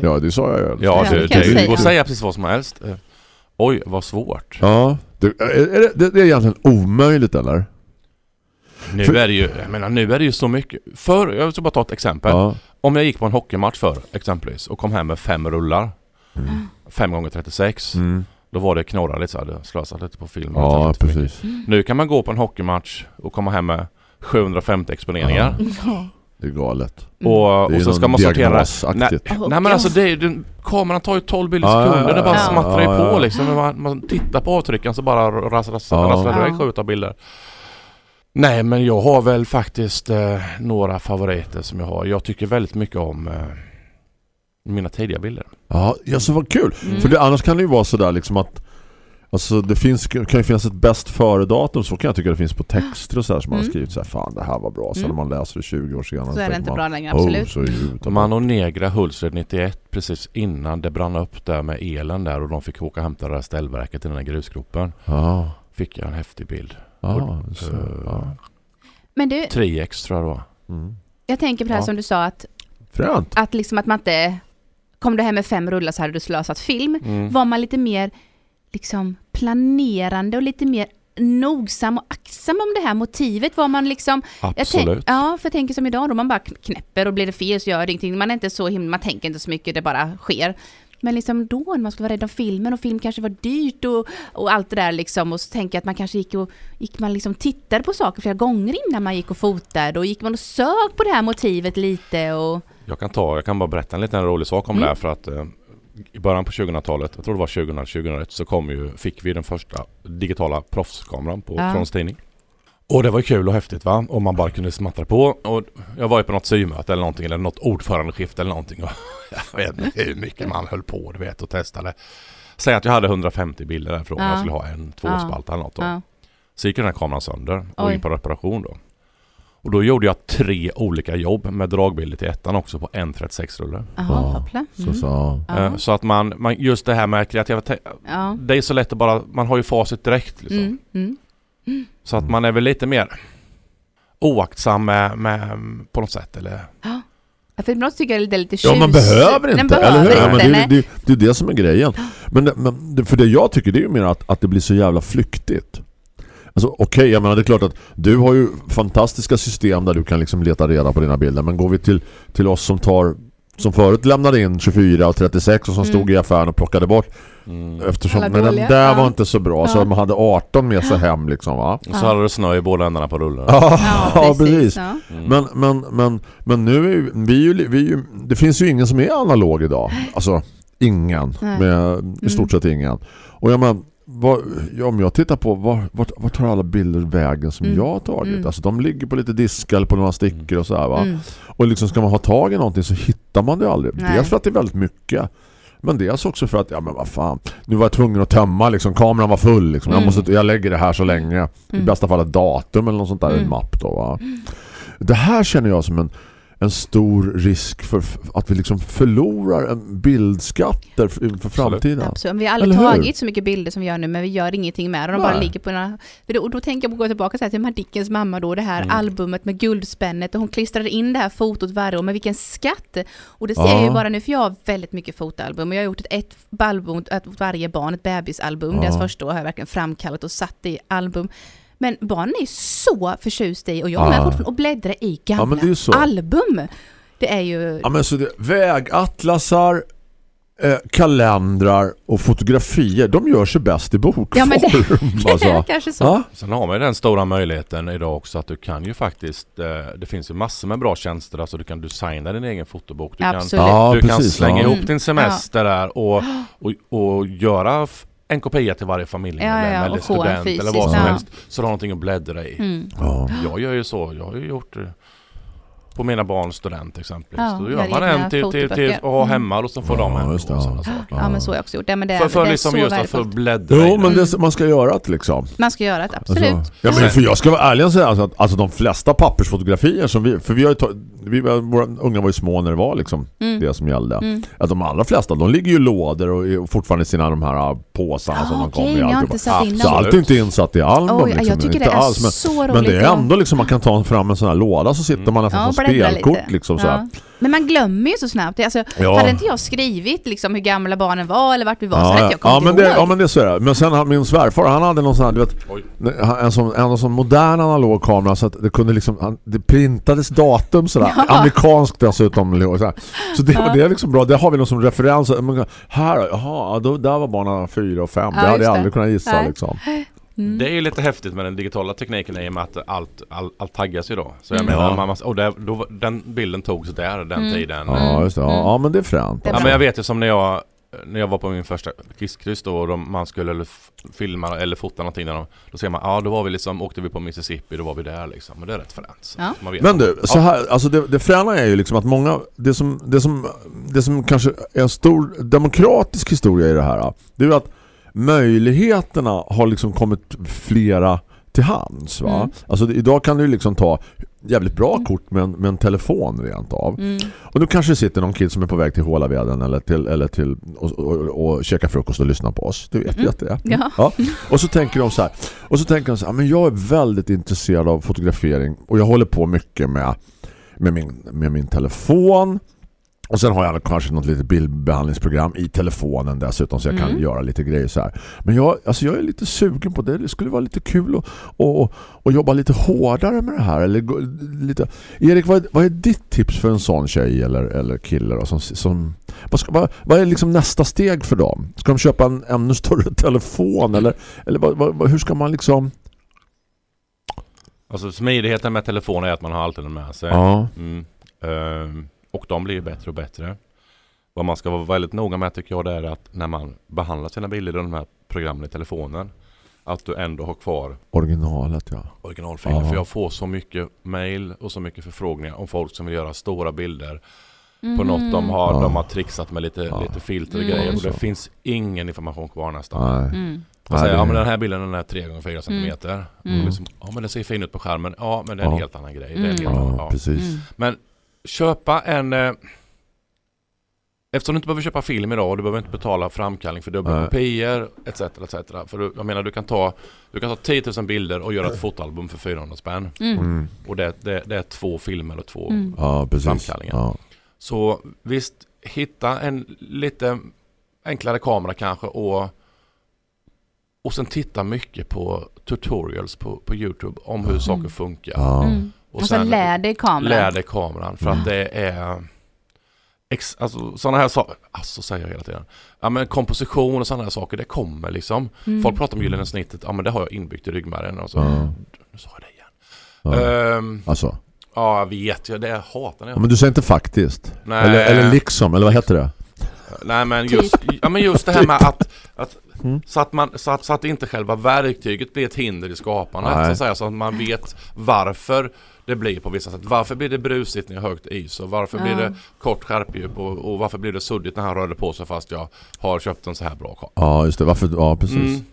ja, det sa jag ju. Ja, det, det det, går att säga precis vad som helst. Eh, Oj, vad svårt. Ja. Det, är, det, det, är egentligen omöjligt, eller? Nu För- är det ju, jag menar, nu är det ju så mycket. Förr, jag ska bara ta ett exempel. Ja. Om jag gick på en hockeymatch för exempelvis och kom hem med fem rullar. Mm. 5 gånger 36 Mm. Då var det knorra lite så här, det slösat lite på film. Ja, Lite för precis. Nu kan man gå på en hockeymatch och komma hem med 750 exponeringar. Ja. Det är galet. Och, Det och är så någon ska man sortera. Nej, nej men alltså det är, den, kameran tar ju 12 bilder i Ja, ja, sekunden. Det bara ja, smattrar ju ja, på ja. liksom. Man, man tittar på avtrycken så bara rasslar det iväg Ja. sju bilder. Nej men jag har väl faktiskt eh, några favoriter som jag har. Jag tycker väldigt mycket om eh, mina tidiga bilder. Ja, ja, så vad kul. Mm. För det, annars kan det ju vara sådär liksom att Alltså det finns, kan ju finnas ett bäst före-datum så kan jag tycka det finns på texter och så här som man har Mm. skrivit så här, fan det här var bra. Sen Mm. när man läser det 20 år senare Så är det inte man, bra längre, Oh, absolut. så det utan Mano Negra Hultsfred 91 precis innan det brann upp där med elen där och de fick åka och hämta det där ställverket i den där grusgropen. Ja, Fick jag en häftig bild. ja, så, Eh, ja. Men du, 3x tror jag var. Mm. jag tänker på det här Ja. som du sa att, Fränt. att liksom att man inte Kom du hem med fem rullar så hade du slösat film. Mm. Var man lite mer liksom planerande och lite mer nogsam och aktsam om det här motivet? Var man liksom Jag tänk, Absolut. ja, för jag tänker som idag då, man bara knäpper och blir det fel så gör det ingenting. Man är inte så himla, man tänker inte så mycket, det bara sker. Men liksom då när man skulle vara rädd om filmen och film kanske var dyrt och, och allt det där liksom och så tänker jag att man kanske gick och gick man liksom tittade på saker flera gånger innan man gick och fotade och gick man och sög på det här motivet lite och Jag kan ta, jag kan bara berätta en liten rolig sak om Mm. det här för att eh, i början på 2000-talet, jag tror det var 2000 eller 2001, så kom ju, fick vi den första digitala proffskameran på Ja. Trons Tidning. Och det var kul och häftigt va? Och man bara kunde smattra på. Och jag var ju på något symöte eller någonting eller något ordförandeskifte eller någonting. Och jag vet inte hur mycket man höll på du vet och testade. Säg att jag hade 150 bilder därifrån Ja. jag skulle ha en tvåspalt eller något då. ja. Så gick den här kameran sönder och Oj. in på reparation då. Och då gjorde jag tre olika jobb med dragbilder till ettan också på en 36-rulle. Jaha, Ja, hoppla. Så, Mm. så. Ja. Eh, Så att man, man, just det här med kreativitet, Ja. det är så lätt att bara, man har ju facit direkt liksom. Mm. Mm. Så att man är väl lite mer oaktsam med, med på något sätt eller Ja, För ibland tycker jag det är lite Ja, man behöver inte, behöver eller hur? Ja, inte, men det, det, det är det som är grejen. Men, men för det jag tycker det är ju mer att, att det blir så jävla flyktigt. Alltså okej, jag menar det är klart att du har ju fantastiska system där du kan liksom leta reda på dina bilder. Men går vi till, till oss som tar som förut lämnade in 24 och 36 och som Mm. stod i affären och plockade bort mm. eftersom men den där Ja. var inte så bra så Ja. man hade 18 med sig hem liksom va. Och så hade du snö i båda ändarna på rullen. Ja, Ja, precis. precis. Ja. Mm. Men, men, men, men nu är ju, vi ju, vi är ju, det finns ju ingen som är analog idag. Alltså ingen. Med, I stort sett ingen. Och jag men, vad, om jag tittar på var, vart, vart tar alla bilder vägen som Mm. jag har tagit? Mm. Alltså de ligger på lite diskar eller på några stickor och så här va. Mm. Och liksom ska man ha tag i någonting så hittar man det aldrig. Nej. Dels för att det är väldigt mycket. Men dels också för att, ja men vad fan, nu var jag tvungen att tömma liksom, kameran var full liksom. Jag, Mm. måste, jag lägger det här så länge. I Mm. bästa fall ett datum eller något sånt där, en Mm. mapp då va. Det här känner jag som en, en stor risk för att vi liksom förlorar en bildskatter för, för framtiden. Absolut. Vi har aldrig Eller hur? tagit så mycket bilder som vi gör nu men vi gör ingenting med dem. De bara ligger på några... För då, och då tänker jag på att gå tillbaka så här till Madickens mamma då, det här Mm. albumet med guldspännet och hon klistrade in det här fotot varje år, men vilken skatt! Och det ser Ja. jag ju bara nu för jag har väldigt mycket fotoalbum och jag har gjort ett, ett album åt varje barn, ett bebisalbum. Ja. Deras första år har jag verkligen framkallat och satt i album. Men barnen är så förtjusta i och jag är Ja. fortfarande och bläddrar i Ja, gamla men det är ju så. album. Det är ju... Ja, men så det, vägatlasar, eh, kalendrar och fotografier, de gör sig bäst i bokform. Ja, men det- alltså. Kanske så. Ja? Sen har man ju den stora möjligheten idag också att du kan ju faktiskt, eh, det finns ju massor med bra tjänster, alltså du kan designa din egen fotobok. Du kan, Absolut. Ja, du kan precis, slänga ja. ihop din semester där och, och, och göra en kopia till varje Ja, familjemedlem ja, eller få en student eller vad som ja. helst. Så du har någonting att bläddra i. Mm. Ja. Jag gör ju så, jag har ju gjort det på mina barns student exempelvis. Ja, Då gör man en till, till, till att ha Mm. hemma och så får de Ja, en just det, och ja. sådana saker. Ja men så har jag också gjort. Ja, men det, För, för det liksom just att värdefullt. bläddra Jo, men det. man ska göra det liksom. Man ska göra det, absolut. Alltså, ja, men för jag ska vara ärlig och säga alltså, att alltså, de flesta pappersfotografier som vi, för vi har ju tagit, vi, våra unga var ju små när det var liksom Mm. det som gällde. Mm. Att de allra flesta, de ligger ju i lådor och är fortfarande i sina de här äh, påsarna Ah, som de okej, kommer i. inte satt in Så allt är inte insatt i album Oj, liksom, jag tycker inte det är alls, men, så roligt. men det är ändå liksom, man kan ta fram en sån här låda så sitter man nästan spelkort liksom så. Ja. Men man glömmer ju så snabbt. Alltså, Ja. Hade inte jag skrivit liksom, hur gamla barnen var eller vart vi var så Ja, hade ja. inte jag kommit ja, men det, ihåg. ja men det är så är det. Men sen min svärfar, han hade någon sån här, du vet, en sån, en sån modern analog kamera så att det kunde liksom, han- det printades datum sådär, Ja. amerikanskt dessutom. Så, här. så det, Ja. det är liksom bra, det har vi någon som referens. Men Här, jaha, då, där var barnen fyra och fem. Ja, det hade jag det. aldrig kunnat gissa Nej. liksom. Mm. Det är ju lite häftigt med den digitala tekniken i och med att allt, all, allt taggas ju då. Så jag Mm. menar, Ja. man, och det, då, den bilden togs där den Mm. tiden. Ja, just det. Ja, Mm. ja men det är fränt. Ja men jag vet ju som när jag när jag var på min första kisskryss då och de, man skulle filma eller fota någonting där de, Då ser man, ja då var vi liksom, åkte vi på Mississippi, då var vi där liksom. Och det är rätt fränt. Ja. Men du, så här, alltså det, det fräna är ju liksom att många, det som, det, som, det som kanske är en stor demokratisk historia i det här, det är ju att möjligheterna har liksom kommit flera till hands va? Mm. Alltså idag kan du liksom ta jävligt bra kort med en, med en telefon rent av. Mm. Och nu kanske det sitter någon kid som är på väg till Hålaveden eller till, eller till och, och, och käka frukost och lyssna på oss. Du vet att det. Mm. Ja. Och så tänker de så här. Och så tänker de så här, men jag är väldigt intresserad av fotografering och jag håller på mycket med med min, med min telefon Och sen har jag kanske något litet bildbehandlingsprogram i telefonen dessutom så jag kan Mm. göra lite grejer så här. Men jag, alltså jag är lite sugen på det. Det skulle vara lite kul att och, och jobba lite hårdare med det här. Eller lite. Erik, vad, är- vad är ditt tips för en sån tjej eller, eller kille då, som, som vad, ska, vad, vad är liksom nästa steg för dem? Ska de köpa en ännu större telefon? Eller, eller vad, vad, vad- hur ska man liksom... Alltså smidigheten med telefonen är att man har alltid den med sig. Ja, Mm. Ehm, och de blir ju bättre och bättre. Vad man ska vara väldigt noga med tycker jag det är att när man behandlar sina bilder i de här programmen i telefonen att du ändå har kvar originalet ja. originalfilen. Ja. För jag får så mycket mail och så mycket förfrågningar om folk som vill göra stora bilder på något de har, Ja. de har trixat med lite, Ja. lite filter och Mm. grejer. Och det finns ingen information kvar nästan. Nej. Mm. Man säger, ja men den här bilden den är 3 x 4 cm. Mm. Liksom, ja men den ser fin ut på skärmen. Ja men det är en Ja. helt annan grej. Det är en Mm. helt annan, Ja, ja. precis. Mm. Men köpa en... Eh, eftersom du inte behöver köpa film idag och du behöver inte betala framkallning för dubbla Nej. kopior etc. etc. För du, jag menar du kan ta du kan ta 10 000 bilder och göra ett fotoalbum för 400 spänn. Mm. Mm. Och det, det, det är två filmer eller två. Mm. Ja. Framkallningen. Ja. Så visst, hitta en lite enklare kamera kanske och och sen titta mycket på tutorials på, på Youtube om hur saker funkar. Mm. Och sen lär dig kameran. Lär dig kameran för att det är ex, alltså sådana här saker, alltså säger jag hela tiden. Ja men komposition och sådana här saker, det kommer liksom. Mm. Folk pratar om gyllene snittet, ja men det har jag inbyggt i ryggmärgen och så. Ja. Nu sa jag det igen. Ja. Ehm, Alltså. ja jag vet, jag, det jag hatar jag... men du säger inte faktiskt. Nej. Eller, eller liksom, eller vad heter det? Nej men just, ja, men just det här med att, att Mm. så, att man, så, att, så att inte själva verktyget blir ett hinder i skapandet. Så, att säga, så att man vet varför det blir på vissa sätt. Varför blir det brusigt när jag har högt ISO? Varför blir Ja. det kort skärpedjup? Och, och varför blir det suddigt när han rörde på sig fast jag har köpt en så här bra kamera? Ja, just det. Varför? Ja, precis. Mm.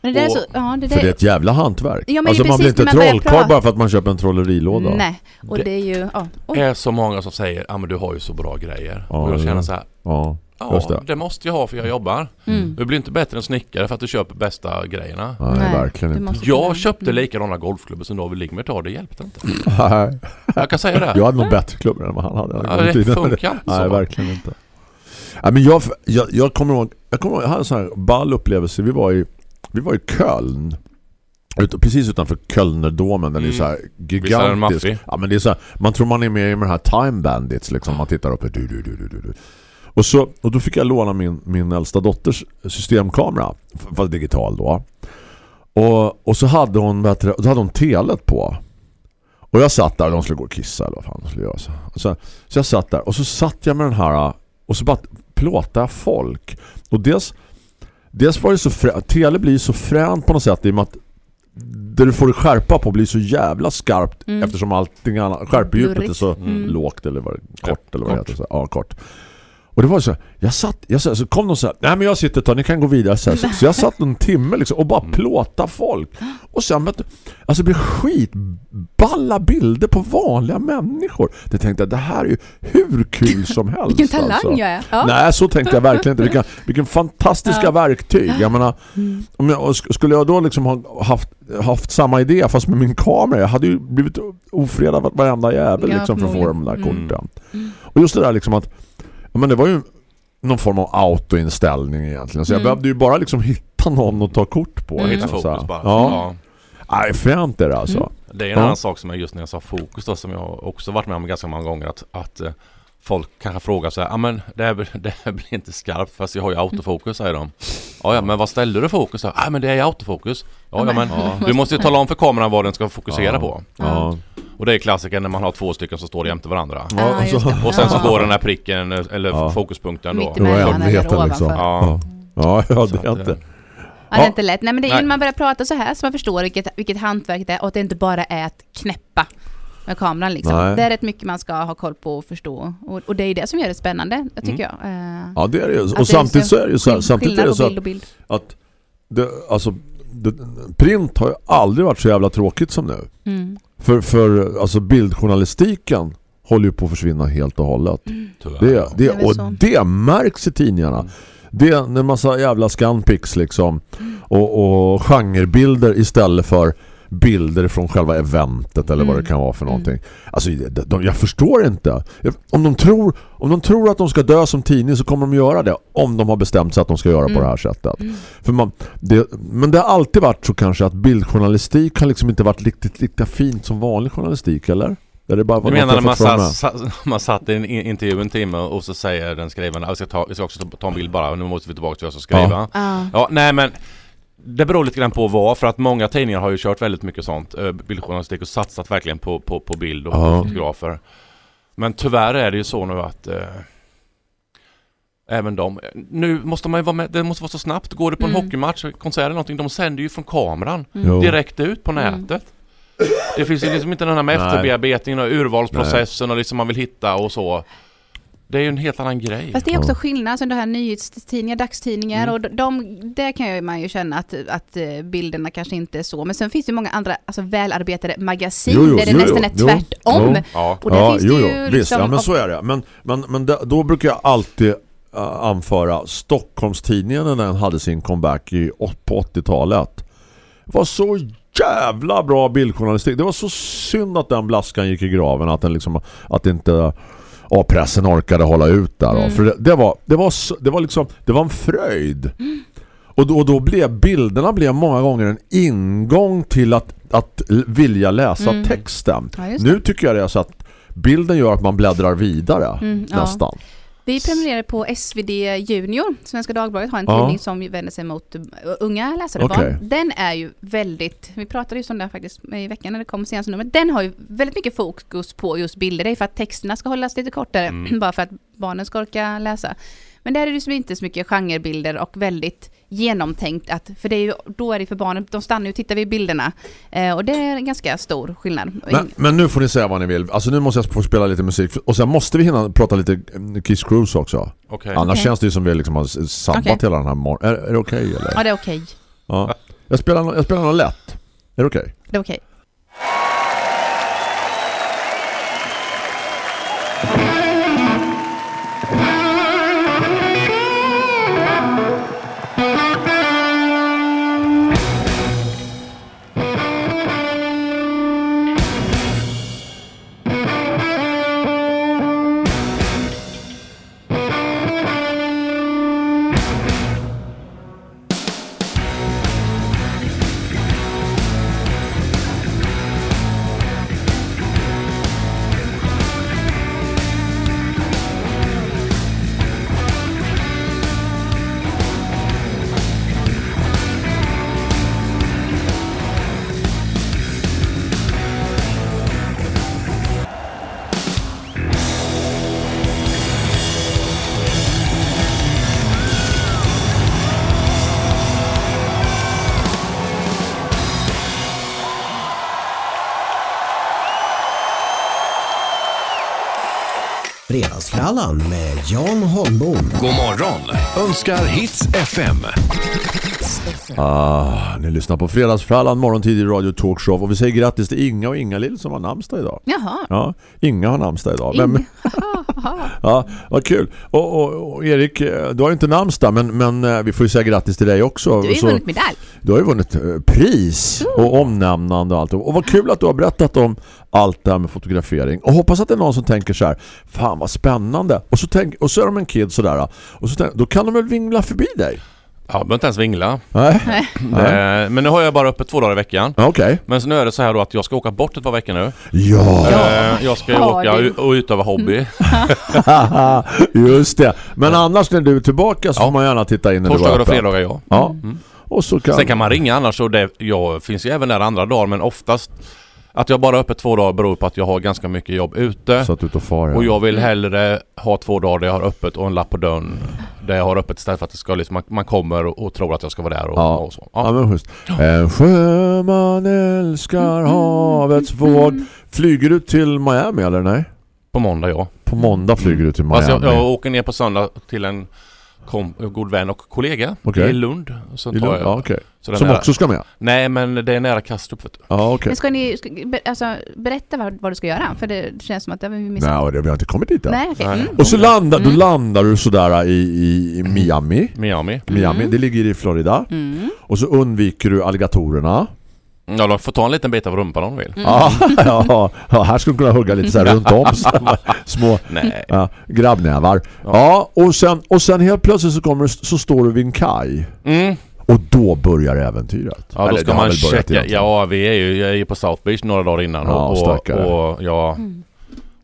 Men det Och- så, ja, det För det är ett jävla hantverk. Ja, men det är alltså man blir inte trollkarl bara för att man köper en trollerilåda. Nej, och Det- det är ju, ja. Det är så många som säger ja men du har ju så bra grejer. Ja, och jag ja. känner så här, Ja, ja det. det måste jag ha för jag jobbar. Mm. Du blir inte bättre än snickare för att du köper bästa grejerna. Nej, Nej, verkligen inte. Jag köpte Mm. likadana golfklubbor som David Ligmert har, det hjälpte inte. Nej, Jag kan säga det. jag hade nog bättre klubbor än vad han hade. Ja, det funkar inte Nej, så. verkligen inte. Nej, men jag, jag, jag kommer ihåg, jag kommer ihåg, jag hade en sån här ball upplevelse. Vi var i, vi var i Köln. Ut, precis utanför Kölnerdomen. Den är Mm. så här den gigantisk. Ja, men det är så här, man tror man är med i de här Time Bandits liksom. Man tittar upp och du, du, du, du, du, du. Och, så, och då fick jag låna min, min äldsta dotters systemkamera. Fast digital då. Och, och så hade hon, du, då hade hon telet på. Och jag satt där och de skulle gå och kissa eller vad fan de skulle göra. Så, och så, så jag satt där och så satt jag med den här och så bara plåtade folk. Och dels, dels var det så fränt, tele blir så fränt på något sätt i och med att det du får skärpa på blir så jävla skarpt Mm. eftersom allting annat, skärpedjupet är så Mm. lågt eller vad det, kort eller vad det kort. heter. Så, ja, kort. Och det var så jag satt, jag satt, så kom de så här, nej men jag sitter ett tag, ni kan gå vidare så, här. så, så jag satt en timme liksom och bara Mm. plåta folk. Och sen, du, alltså det blir skitballa bilder på vanliga människor. Det tänkte jag, det här är ju hur kul som helst. Vilken talang alltså. jag är. Ja. Nej, så tänkte jag verkligen inte. Vilka, vilken fantastiska Ja. verktyg. Jag menar, om jag, skulle jag då liksom ha haft, haft samma idé fast med min kamera, jag hade ju blivit ofredad av varenda jävel Ja, liksom för att få de där förmodligen. korten. Mm. Och just det där liksom att men det var ju någon form av autoinställning egentligen. Så jag Mm. behövde ju bara liksom hitta någon att ta kort på. Mm. Hitta liksom, så här. fokus bara. Ja. Nej, fränt är det alltså. Mm. Det är en Ja. annan sak som jag just när jag sa fokus då, som jag också varit med om ganska många gånger att, att eh, folk kanske frågar så här, ja men det, här, blir- det här blir inte skarpt fast jag har ju autofokus säger de. Ja, ja men vad ställde du fokus? Ja men det är autofokus. Ja, ja men du måste ju tala om för kameran vad den ska fokusera Ja. på. Ja. Och det är klassiken när man har två stycken som står jämte varandra. Ja, Ja, just så- det. Och sen så går den här pricken eller Ja. fokuspunkten då. Mitt Det var emellan eller ovanför. liksom. Ja. Ja, ja, Så det är inte. eh, Ja, det är inte lätt. Nej men det är ju när man börjar prata så här så man förstår vilket, vilket hantverk det är och att det inte bara är att knäppa med kameran liksom. Nej. Det är rätt mycket man ska ha koll på och förstå. Och, och det är det som gör det spännande, jag tycker jag. Eh, Ja, det är det det Och samtidigt så är det ju så här, samtidigt är det så att bild och bild. att det, alltså, det, print har ju aldrig varit så jävla tråkigt som nu. Mm. För, för alltså bildjournalistiken håller ju på att försvinna helt och hållet. tyvärr. Det, det, och det märks i tidningarna. Mm. Det är en massa jävla scanpics liksom. Och, och genrebilder istället för bilder från själva eventet eller vad det kan vara för någonting. Alltså de, de, jag förstår inte. Om de, tror, om de tror att de ska dö som tidning så kommer de göra det om de har bestämt sig att de ska göra på det här sättet. För man, det, men det har alltid varit så kanske att bildjournalistik har liksom inte varit riktigt lika fint som vanlig journalistik, eller? Är det bara Du menar när man satt, sa- man satt i en in- intervju en timme och så säger den skrivande jag ska, ta, jag ska också ta en bild bara, nu måste vi tillbaka till vad jag ska skriva. Ja. Ja, nej men det beror lite grann på vad, för att många tidningar har ju kört väldigt mycket sånt, eh, bildjournalistik och satsat verkligen på, på, på bild och Ja. fotografer. Men tyvärr är det ju så nu att eh, även de, nu måste man ju vara med, det måste vara så snabbt. Går det på en Mm. hockeymatch, konsert eller någonting, de sänder ju från kameran Jo. direkt ut på Mm. nätet. Det finns ju liksom inte den här med Nej. efterbearbetningen och urvalsprocessen och liksom man vill hitta och så. Det är ju en helt annan grej. Fast det är också Ja. skillnad, alltså det här nyhetstidningar, dagstidningar Mm. och de, där kan ju man ju känna att, att eh, bilderna kanske inte är så. Men sen finns det ju många andra alltså, välarbetade magasin Jo, jo, där det jo, nästan jo, är jo, tvärtom. jo. Ja. Och där finns det ju Visst, liksom, ja, men så är det. Men, men, men det, då brukar jag alltid äh, anföra Stockholmstidningen när den hade sin comeback i, på 80-talet. var så jävla bra bildjournalistik. Det var så synd att den blaskan gick i graven. Att den liksom, att inte ja, pressen orkade hålla ut där. Mm. För det, det, var, det, var, det var liksom det var en fröjd. Och, då, och då blev bilderna blev många gånger en ingång till att, att vilja läsa Mm. texten. Ja. Nu tycker jag det är så att bilden gör att man bläddrar vidare Mm, ja. Vi prenumererar på SvD Junior. Svenska Dagbladet har en Ja. tidning som vänder sig mot uh, unga läsare. Barn. Den är ju väldigt, vi pratade just om det faktiskt i veckan när det kom senaste numret. Den har ju väldigt mycket fokus på just bilder. Det är för att texterna ska hållas lite kortare, Mm. bara för att barnen ska orka läsa. Men där är det liksom inte så mycket genrebilder och väldigt genomtänkt. Att, för det är ju, då är det för barnen, de stannar ju och tittar vid bilderna. Eh, och det är en ganska stor skillnad. Men, men nu får ni säga vad ni vill. Alltså nu måste jag få spela lite musik. Och sen måste vi hinna prata lite mm, Kiss Cruise också. Okej. Annars Okej. känns det ju som vi liksom har sabbat Okej. hela den här morgonen. Är, är det okej eller? Ja, det är okej. Ja. Jag spelar, jag spelar något lätt. Är det okej? Det är okej. Fredagsfrallan med Jan Holmbom. God morgon önskar Hits FM. Ah, ni lyssnar på Fredagsfrallan, morgontid i Radio Talkshow. Och vi säger grattis till Inga och Inga-Lill som har namnsdag idag. Jaha. Ja, Inga har namnsdag idag. Vem, ja, vad kul. Och, och, och Erik, eh, du har ju inte namnsdag men, men eh, vi får ju säga grattis till dig också. Du har ju Så- vunnit medalj. Du har ju vunnit eh, pris och omnämnande och allt. Och vad kul att du har berättat om allt det här med fotografering. Och hoppas att det är någon som tänker så här, fan vad spännande. Och så, tänk, och så är de en kid sådär. Och så tänk, då kan de väl vingla förbi dig? Ja, behöver inte ens vingla. Nej, Nej. Eh, Men nu har jag bara öppet två dagar i veckan. Okej. Men så nu är det så här då att jag ska åka bort ett par veckor nu. Ja, Eh, Jag ska ju åka och utöva hobby. just det. Men annars när du är tillbaka så Ja. får man gärna titta in när du Torsdagar och fredagar ja. Ja, Mm. och så kan... Sen kan man ringa annars och det jag finns ju även där andra dagar men oftast att jag bara är öppet två dagar beror på att jag har ganska mycket jobb ute. Så att du tar far. ja. Och jag vill hellre ha två dagar där jag har öppet och en lapp på dörren där jag har öppet istället för att det ska liksom, man, man kommer och, och tror att jag ska vara där och, Ja. och så. Ja, Ja. men just. En sjöman älskar havets våg. Flyger du till Miami eller nej? På måndag ja. På måndag flyger du till Miami. Alltså jag, jag åker ner på söndag till en kom, god vän och kollega Okej. i Lund. Och sen I Lund? jag, Ja, okej. Så den Som nära, också ska med? Nej men det är nära Kastrup vet du. Ja, okej. Men ska ni ska, be, alltså, berätta vad, vad du ska göra? För det känns som att det har vi missat. Nej, det- vi har inte kommit dit än. Nej. Nej. Mm. Och så landar, då Mm. landar du sådär i, i, i Miami. Miami. Miami, Mm. det ligger i Florida. Mm. Och så undviker du alligatorerna. Ja, de får ta en liten bit av rumpan om de vill. Ja, ja, ja, här skulle du kunna hugga lite så här runt om små Nej. ja, grabbnävar. Ja, och, sen, och sen helt plötsligt så, kommer, så står du vid en kaj. Mm. Och då börjar äventyret. Ja, då Eller ska man checka. Ja, vi är ju, jag är på South Beach några dagar innan Ja, och, och, stackare. och, ja,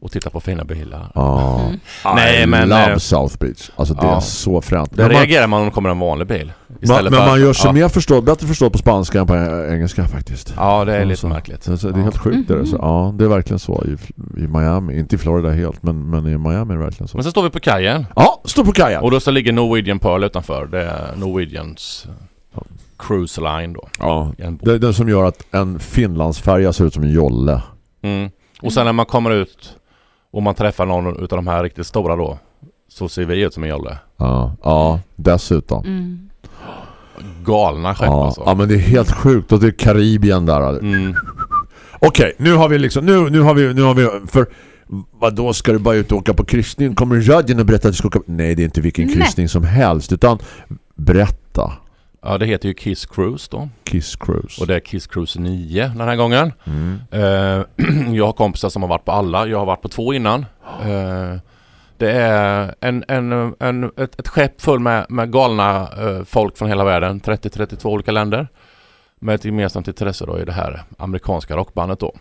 och titta på fina bilar. Ja. Nej, I men, love eh, South Beach. Alltså det ja. är så fränt. Man, reagerar man om det kommer en vanlig bil. man, men för man gör sig ja. mer förstådd, bättre förstådd på spanska än på engelska faktiskt. Ja, det är lite märkligt. Så, så det är helt sjukt. Det är det. Så, ja, det är verkligen så i, i Miami. Inte i Florida helt, men, men i Miami är det verkligen så. Men så står vi på kajen Ja, stå på kajen! och då så ligger Norwegian Pearl utanför. Det är Norwegians cruise line då. Ja. Det är det som gör att en Finlandsfärja ser ut som en jolle. Mm. Och sen när man kommer ut och man träffar någon utav de här riktigt stora då så ser vi ut som en jolle. Ja, ja dessutom. Mm. Galna skepp Ja, alltså. ja, men det är helt sjukt. Och det är Karibien där. Mm. Okej, nu har vi liksom... Nu, nu har vi... Nu har vi för vad då ska du bara ut och åka på kryssning? Kommer Rudgen och berätta att du ska åka... Nej, det är inte vilken Nej. kryssning som helst. Utan berätta. Ja, det heter ju Kiss Cruise då. Kiss Cruise. Och det är Kiss Cruise 9 den här gången. Mm. Eh, jag har kompisar som har varit på alla. Jag har varit på två innan. Eh, det är en, en, en, ett, ett skepp full med, med galna eh, folk från hela världen. 30-32 olika länder. Med ett gemensamt intresse då i det här amerikanska rockbandet då.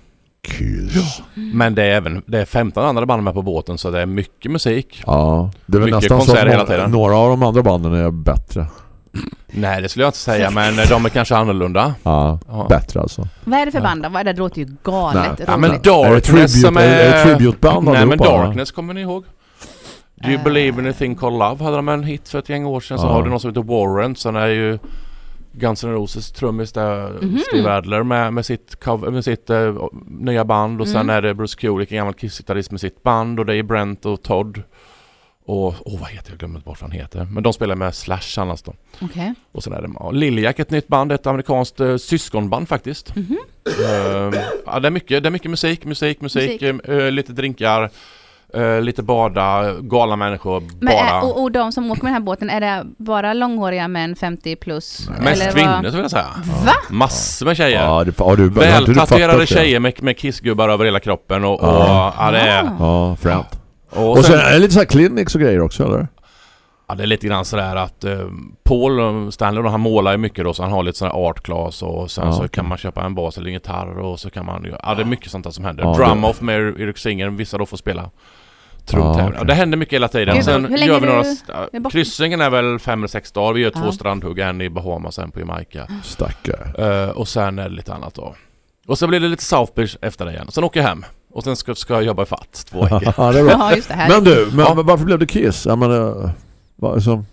Kiss. Men det är även det är 15 andra band med på båten så det är mycket musik. Ja, det är väl Mycket nästan så att konserter hela några, tiden. några av de andra banden är bättre. Nej det skulle jag inte säga men de är kanske annorlunda. Ja, Ja. bättre alltså. Vad är det för band då? Vad är det? Det låter ju galet Nej. Ja men. Är Darkness tribute- som är... är det tributeband Nej men? Darkness kommer ni ihåg? Do you Eh. believe in a thing called love? Hade de en hit för ett gäng år sedan. Så Ja. har du någon som heter Warrant. Sen är ju Guns N' Roses trummis där Mhm. Steve Adler med, med sitt, cover, med sitt eh, nya band. Och sen Mm. är det Bruce Kulick, en gammal Kiss-gitarrist med sitt band. Och det är Brent och Todd. Och åh vad heter jag? Glömmer bort vad han heter. Men de spelar med Slash annars då. Okej. Och sen är det ja, Liljack, ett nytt band, ett amerikanskt eh, syskonband faktiskt. Mhm. Ehm, ja, det, är mycket, det är mycket musik, musik, musik, Musik. eh, lite drinkar, eh, lite bada, galna människor, Men bara... är, och, och de som åker med den här båten, är det bara långhåriga män 50 plus? Mest Eller kvinnor vad? skulle jag säga. Va? Massor med tjejer. Ja, det, har du, Vältatuerade tjejer med, med kissgubbar över hela kroppen och, och Ja. ja. det är... Ja, fränt. Och, Och sen, sen är det lite så här clinics och grejer också, eller? ja, det är lite grann sådär att eh, Paul Stanley då, han målar ju mycket då så han har lite sådana art class och sen Ja, så okej. kan man köpa en bas eller en gitarr och så kan man Ja det är mycket sånt där som händer. Ja, Drum off med Erik Singer, vissa då får spela trumtävling. Ja, okej. Det händer mycket hela tiden. Gud, Sen gör vi några... kryssningen är väl fem eller sex dagar. Vi gör två strandhugg, en i Bahamas, en på Jamaica. Stackare. Eh, och sen är det lite annat då. Och så blir det lite South Beach efter det igen. Sen åker jag hem. Och sen ska, ska jag jobba i fatt två veckor. ja, det är bra. Ja, just det här. Men du, men, Ja. men varför blev det Kiss? Jag menar, vad som,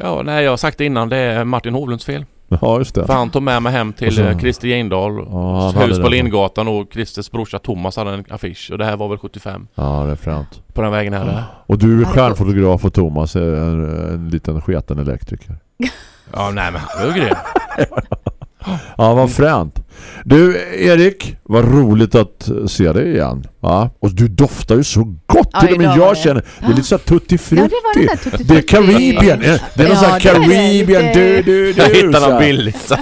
ja, nej jag har sagt det innan. Det är Martin Hovlunds fel. ja just det. För han tog med mig hem Och till så- eh, Christer Jengdahl. Ja, hus på. Lindgatan och Christers brorsa Thomas hade en affisch. Och det här var väl 75. Ja, det är fränt. På den vägen här. där. Och du är Ja, är stjärnfotograf och Thomas är en, en liten sketen elektriker. Ja nej men han var ju grym. Ja, vad fränt. Du, Erik, vad roligt att se dig igen. Ja. Och du doftar ju så gott. Ja, Till och med jag det. känner, det är lite så här tutti Ja, det frutti. där tutti Det är. Eh, Det är någon Ja, sån här det det. Lite- Du, du, du. Jag något här. billigt.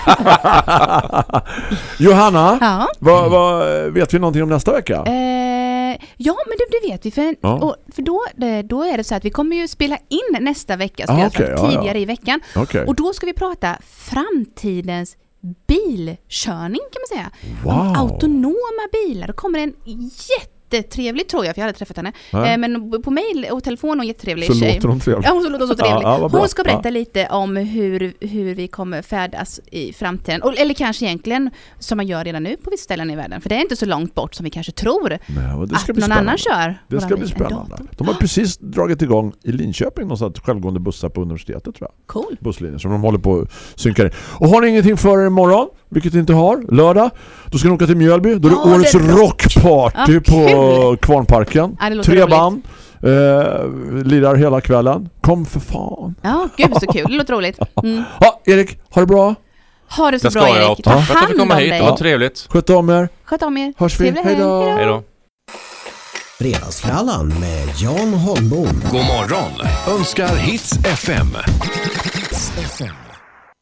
Johanna, Ja. vad, vad, vet vi någonting om nästa vecka? Eh, ja, men det, det vet vi. För, Ja. och, för då, det, då är det så att vi kommer ju spela in nästa vecka, Ah, ja, ja. tidigare i veckan. Okej. Och då ska vi prata framtidens bilkörning kan man säga. Wow. autonoma bilar. Då kommer en jättetrevlig tror jag, för jag hade träffat henne. Ja. Eh, men på mail och telefon är hon jättetrevlig Så tjej. låter de trevligt. Ja, hon låter så trevlig. Ja, hon ska berätta lite om hur, hur vi kommer färdas i framtiden. Eller kanske egentligen som man gör redan nu på vissa ställen i världen. För det är inte så långt bort som vi kanske tror. Nej, att ska någon spännande. annan kör. Det ska bli spännande. De har precis dragit igång i Linköping någonstans självgående bussar på universitetet tror jag. Cool. busslinjer som de håller på att synka in. Och har ni ingenting för er imorgon, vilket ni inte har, lördag, då ska ni åka till Mjölby. Då är det Ja, årets det är rock. rockparty Ja, på kul. Kvarnparken. Ja, det låter Tre band. Eh, lirar hela kvällen. Kom för fan. Ja, gud så kul. Det låter roligt. Mm. Ja, Erik, ha det bra. Ha det så Det bra jag. Erik. Tack Ta för att jag fick hand komma om hit. Det dig. var trevligt. Sköt om er. Sköt om er. Hörs vi. Hej då. Hej då. Fredagsfrallan med Jan Holmbom. God morgon önskar Hits FM. Hits FM.